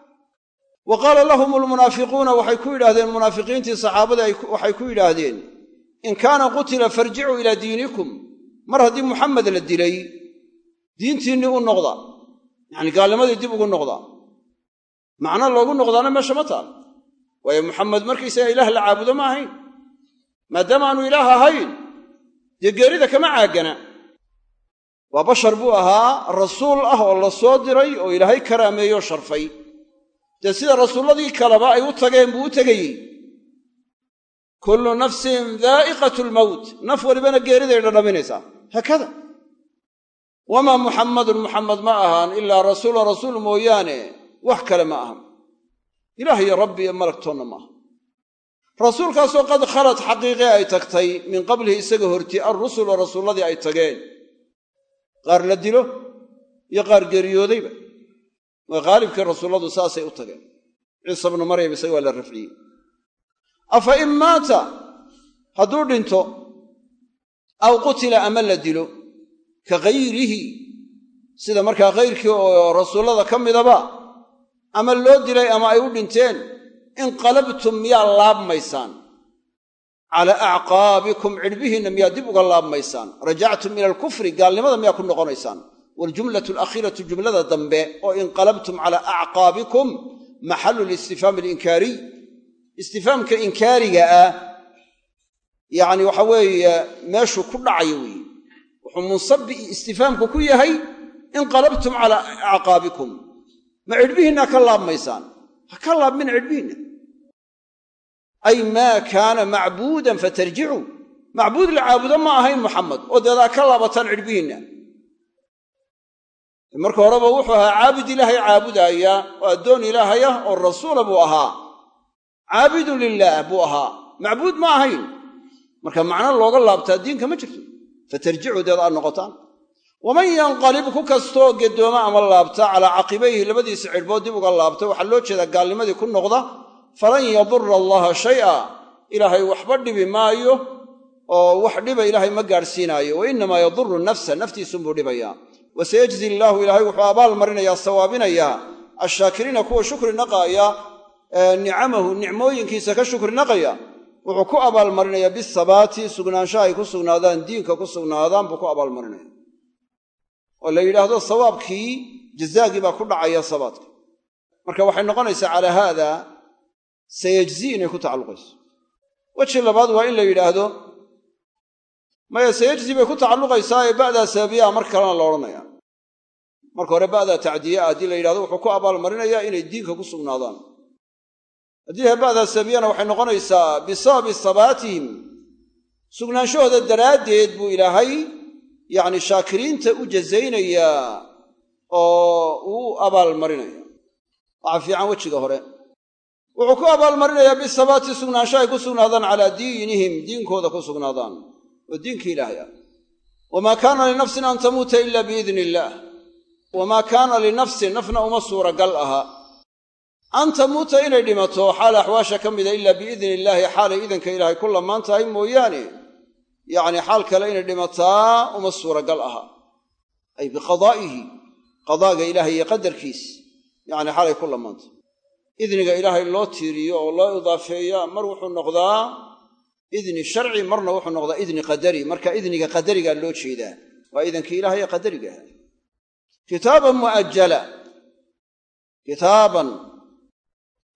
Wa qaala lahum almunaafiquuna waxay ku yidhaahdeen munaafiqiintii saxaabada waxay ku yidhaahdeen in kaana qutila farjicuu ilaa diinikum. Mar haddii muxamed la dilay diintiinnii u noqda yacni gaalnimadii dib ugu noqda macno loogu noqdaana meesha ma taal waayo muxamed markaysaga ilaah la caabudo ma ahayn. Maadaama aanu ilaah ahayn dee geerida kama caagana. Waa bashar buu ahaa rasuul ah oo la soo diray oo ilaahay karaameeyoo sharfay. Dee sida rasuulladii kaleba ay u tageen buu u tegayey. Kullu nafsin daa'iqatu lmowt naf walibana geeriday dhadhaminaysaa. Haakada wamaa muxammadun muxammed ma ahaan ilaa rasuulan rasuul mooyaane. Wax kale ma ahan ilaah iyo rabbi iyo malagtoonna maaha rasuulkaasoo qad khalad xaqiiqee ay tagtay min qablihi isaga horti alrusulu rasuulladii ay tageen. Qaar la dilo iyo qaar geeriyoodayba waa qaalibkii rasuulladu saasay u tageen. Ciisa bnu maryam isaga waa la rafciyey. Afa in maata hadduu dhinto aw qutila ama la dilo ka hayrihi sida markaa kayrkii oo rasuullada ka midaba ama loo dilay ama ay u dhinteen inqalabtum miyaa laabmaysaan? Calaa acqaabikum cidhbihiinna miyaa dib uga laabmaysaan? Rajactum ila alkufri gaalnimada miyaa ku noqonaysaan? Waljumlatu alakhiiratu jumlada dambe oo inqalabtum calaa acqaabikum maxalu listifhaam alinkaariy istifaamka inkaariga ah yacni waxa weeye meeshuu ku dhacayo weeye wuxuu munsabi istifaamku ku yahay inqalabtum calaa acqaabikum ma cidhbihiinna ka laabmaysaan? Ha ka laabmin cidhbihiinna ay maa kaana macbuudan fatarjicuu macbuud la caabudo ma ahayn muxamed oo deedaa ka laabataan cidhbihiinna marka horeba wuxuu ahaa caabud ilaahay caabudaaya oo addoon ilaahay ah oo rasuula buu ahaa. Caabidun lilaah buu ahaa. Macbuud ma ahayn. Marka macno looga laabtaa diinka ma jirto. Fatarjicu deed noqotaan waman yanqalib ku kastoo gedooma ama laabta calaa caqibayhi labadiisa cidhbood dib uga laabta waxaa loo jeedaa gaalnimadii ku noqda falan yadura allaha shay'a ilaahay waxba dhibi maayo oo wax dhiba ilaahay ma gaadhsiinaayo wa innamaa yaduru nafsa naftiisunbuu dhibayaa wa sayajzi illaahu ilaahay wuxuu abaal marinayaa sawaabinayaa ashaakiriina kuwa shukri naqaaya nicamahu nicmooyinkiisa ka shukri naqaya wuxuu ku abaalmarinayaa bisabaati sugnaanshaha ay ku sugnaadaan diinka ku sugnaadaan buu ku abaalmarinaya oo la yidhaahdo sawaabkii jazaagii baa ku dhacaya sabaadka marka waxay noqonaysaa calaa haada sayajzi inay ku tacalluqayso. Weji labaad waa in la yidhaahdo maya sayajzi bay ku tacalluqaysaa ee ba'daa sababiyaha mar kalena la odhanaya marka hore ba'daa tacdiyaa haddii la yidhahdo wuxuu ku abaalmarinayaa inay diinka ku sugnaadaan. Haddii haba'daa sababiyana waxay noqonaysaa bisababi sabaatihim. Sugnaanshahooda daraaddeed buu ilaahay yacni shaakiriinta u jazaynayaa oo uu abaalmarinaya waxaa fiican wejiga hore. Wuxuu ku abaalmarinayaa bisabaati sugnaansho ay ku sugnaadaan calaa diinihim diinkooda ku sugnaadaan oo diinka ilaahay ah. Wamaa kaana linafsin an tamuuta ila biidni illaah wamaa kaana linafsin nafna uma suuragal aha. An tamuuta inay dhimato xaal axwaasha ka mida ilaa biidni illaahi xaalay idanka ilaahay ku lamaan tahay mooyaane yacni xaal kale inay dhimataa uma suuragal aha. Ay biqadaa'ihi qadaaga ilaahay iyo qadarkiis. Yacni xaalay ku lamaan tahay idniga ilaahay loo tiiriyo oo loo idaafeeya mar wuxuu noqdaa idni sharci marna wuxuu noqdaa idni qadari. Marka idniga qadarigaa loo jeedaa. Waa idankii ilahay ee qadariga aha kitaaban mu'ajala kitaaban.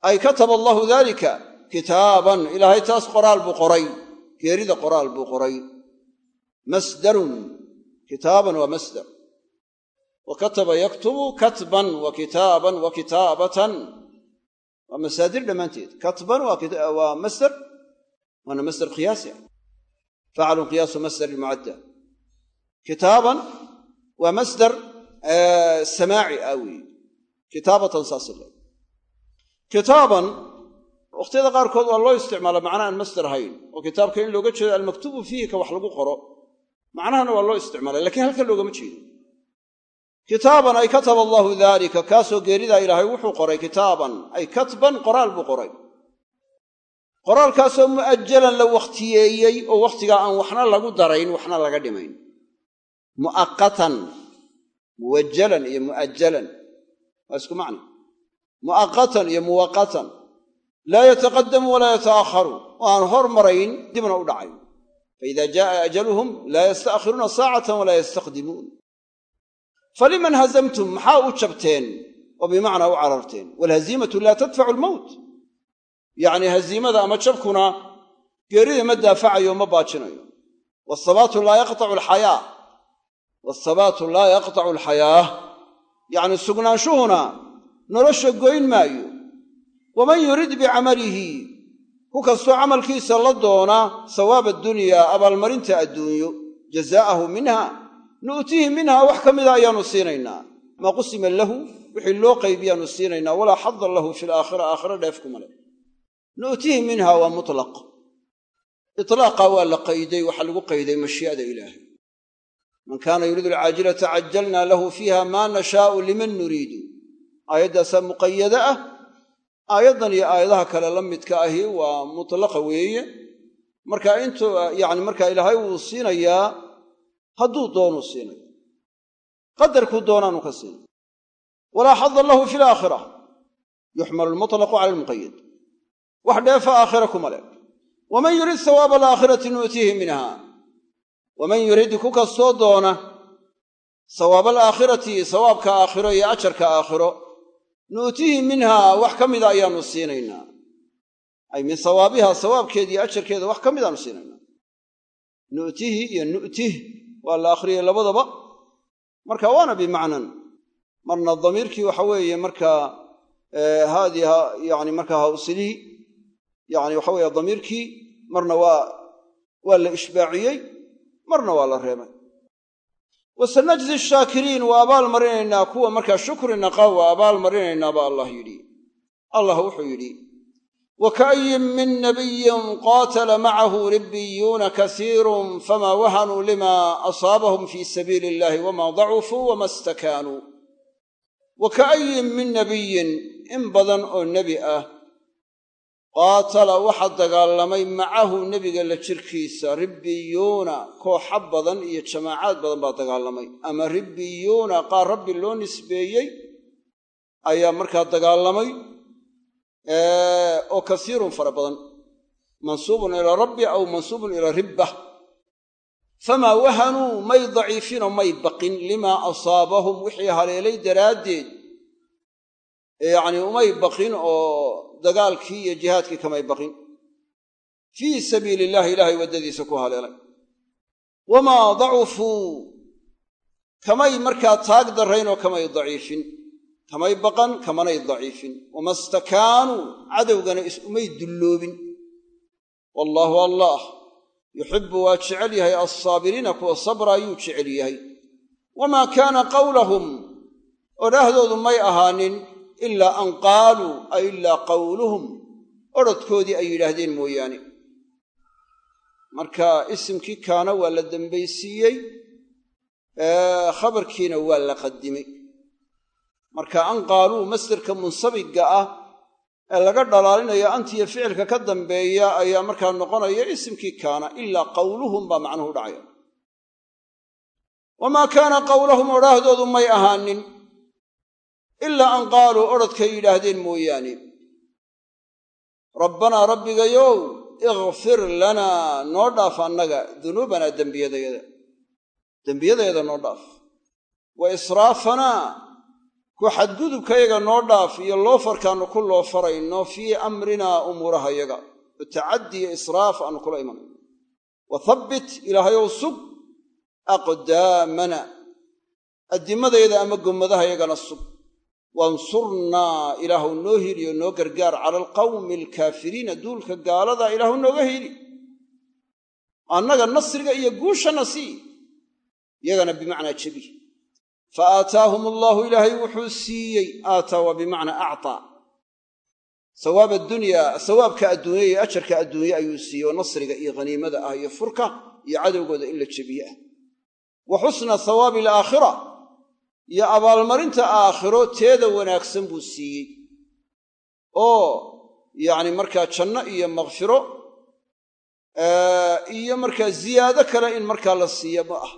Ay kataba allahu dalika kitaaban. Ilaahay taas qoraal buu qoray geerida qoraal buu qoray. Masdarun kitaaban waa masdar. Wa kataba yaktubu katban wa kitaaban wa kitaabatan. Waa masaadir dhammaanteed. Katban waa masdar waana masdar qiyaasi ah. Qiyaasu masdarin mucadda kitaaban waa masdar samaaci ah kitaabatan saas kitaaban wakhtiyada qaarkood waa loo isticmaala macna aan masdar hayn oo kitaabka in looga jeedo almaktubu fiihi ka wax lagu qoro macnahana waa loo isticmaalay lakiin halkan loogama jeedo. Kitaaban ay kataba allaahu daalika kaasoo geeridaa ilaahay wuxuu qoray kitaaban ay katban qoraal buu qoray. Qoraalkaasoo mu'ajalan la wakhtiyeeyey oo wakhtigaa aan waxna lagu darayn waxna laga dhimayn. Mu'aqatan muwajalan iyo mu'ajalan waa isku macna mu'aqatan iyo muwaqatan laa yataqadamu walaa yata'akharu oo aan hormarayn dibna u dhacayn faida jaaa ajaluhum laa yasta'khiruuna saacatan walaa yastaqdimuun faliman hazamtum maxaa u jabteen oo bimacnaa u cararteen waalhaziimatu laa tadfacu almowt yacni haziimada ama jabkuna geerida ma daafacayo ma baajinayo waasabaatu laa yaqtacu alxayaa waasabaatu laa yaqtacu alxayaah yacni sugnaanshuhuna nolosha goyn maayo waman yurid bicamalihi ku kastoo camalkiisa la doona sawaaba adunyaa abaalmarinta adduunyo jazaa'ahu minha nu'tiihi minha wax ka mida ayaannu siinaynaa. Maa qusima lahu wixii loo qaybiyaannu siinaynaa walaa xadan lahu fi laakhira aakhira dheef kuma leh. Nu'tiihi minha waa mutlaq. Itlaaqa waa la qayday waxaa lagu qayday mashii'ada ilaahay. Man kaana yuriidu alcaajilata cajalnaa lahu fiiha maa nashaa'u liman nuriidu. Aayaddaasaa muqayada ah aayaddan iyo aayadaha kale la midka ahi waa mutlaqa weeye. Marka intuu yacni markaa ilaahay wuu siinayaa hadduu doonuu siinaya qadarkuu doonaanu ka siinay walaa xada lahu fi laakhira yuxmalu almutlaqu cala almuqayad wax dheefa aakhira kuma leh. Waman yurid sawaaba alaakhirati nu'tiihi minha waman yurid ku kastoo doona sawaaba alaakhirati sawaabka aakhiro iyo ajarka aakhiro nu'tihi minhaa wax ka mida ayaanu siinaynaa. Ay min sawaabiha sawaabkeeda iyo ajarkeeda wax ka midaanu siinaynaa. Nu'tihi iyo nu'tih waa la akhriyey labadaba. Marka waana bimacnan marna damiirkii waxa weeye markaa haadii yani markaa hawsilihii yani waxa weeye damiirkii marna waa waa la ishbaaciyey marna waa la reebay wasanajzi shaakiriin waa abaal marinaynaa kuwa markaa shukri naqa waa abaal marinaynaa ba allah yidhi. Allah wuxuu yidhi waka'yin min nabiyin qaatala macahu ribbiyuuna kasiirun famaa wahanuu lima asaabahum fii sabiili illahi wama dacufuu wama stakaanuu waka'yin min nabiyin in badan oo nebi ah qaatala waxa dagaalamay macahu nebiga la jirkiisa ribbiyuuna kooxa badan iyo jamaacaad badan baa dagaalamay. Ama ribbiyuuna qaar rabbi loo nisbeeyey ayaa markaa dagaalamay oo kasiirun fara badan. Mansuubun ilaa rabbi aw mansuubun ilaa ribbah. Famaa wahanuu may daciifinoo may baqin limaa asaabahum wixii haleelay daraaddeed yacnii umay baqin oo dagaalkii iyo jihaadkii kamay baqin. Fii sabiili illahi ilaahay waddadiisa ku haleelay. Wamaa dacufuu? Kamay markaa taag darraynoo kamay daciifin. Kamay baqan kamanay daciifin. Wama stakaanuu cadowgana is-umay dulloobin. Wallaahu allah. Yuxibbu waa jecel yahay alsaabiriina kuwa sabra ayuu jecel yahay. Wamaa kaana qawlahum odhaahdoodu may ahaanin ilaa an qaaluu ay ilaa qawluhum. Odhodkoodii ay yidhaahdeen mooyaane. Marka isimkii kaana waa la dembaysiiyey khabarkiina waa la qadimay. Marka an qaaluu masderka munsabigga ah ee laga dhalaalinayo antiyo ficilka ka dambeeya ayaa markaa noqonaya isimkii kaana ilaa qawluhum baa macnuhu dhacaya. Wamaa kaana qawlahum odhaahdoodu may ahaanin ilaa an qaaluu odhodkay yidhaahdeen mooyaane. Rabbanaa rabbigayow ikfir lanaa noo dhaaf annaga dunuubanaa dembiyadayada. Dembiyadayada noo dhaaf. Wa israafanaa ku xadgudubkayaga noo dhaaf iyo loofarkaannu ku loo farayno fii amrinaa umuurahayaga oo tacaddi iyo israaf aannu kula imanayno wa habbit ilaahayow sug aqdaamana. Addimadayada ama gommadahayagana sug wansurnaa ilaahu noo hiliyo noo gargaar cala alqawmi alkaafiriina duulka gaaladaa ilaahu nooga hili annaga nasriga iyo guushana sii iyagana bimacnaa jebi fa aataahum allaahu ilaahay wuxuu siiyey aataa waa bimacnaa actaa sawaab addunyaa sawaabka adduunya iyo ajarka adduunye ayuu siiyey oo nasriga iyo haniimada ah iyo furka iyo cadowgooda in la jebiye wa xusna hawaabi alaakhira iyo abaalmarinta aakhiro teeda wanaagsan buu siiyey. Oo yacni markaa janno iyo makfiro iyo markaa ziyaado kale in markaa la siiya ma ah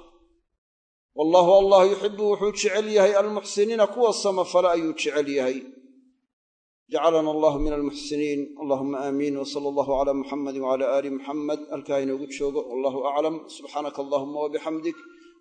wallaahu allah yuxibu wuxuu jecel yahay almuxsiniina kuwa samafale ayuu jecel yahay. Jacalana allahu min almuxsiniin. Allahuma aamiin wsala allahu cala muxamadi wcala aali muxamed halkaa inoogu joogo wallahu aclam subxaanaka allahuma wabixamdik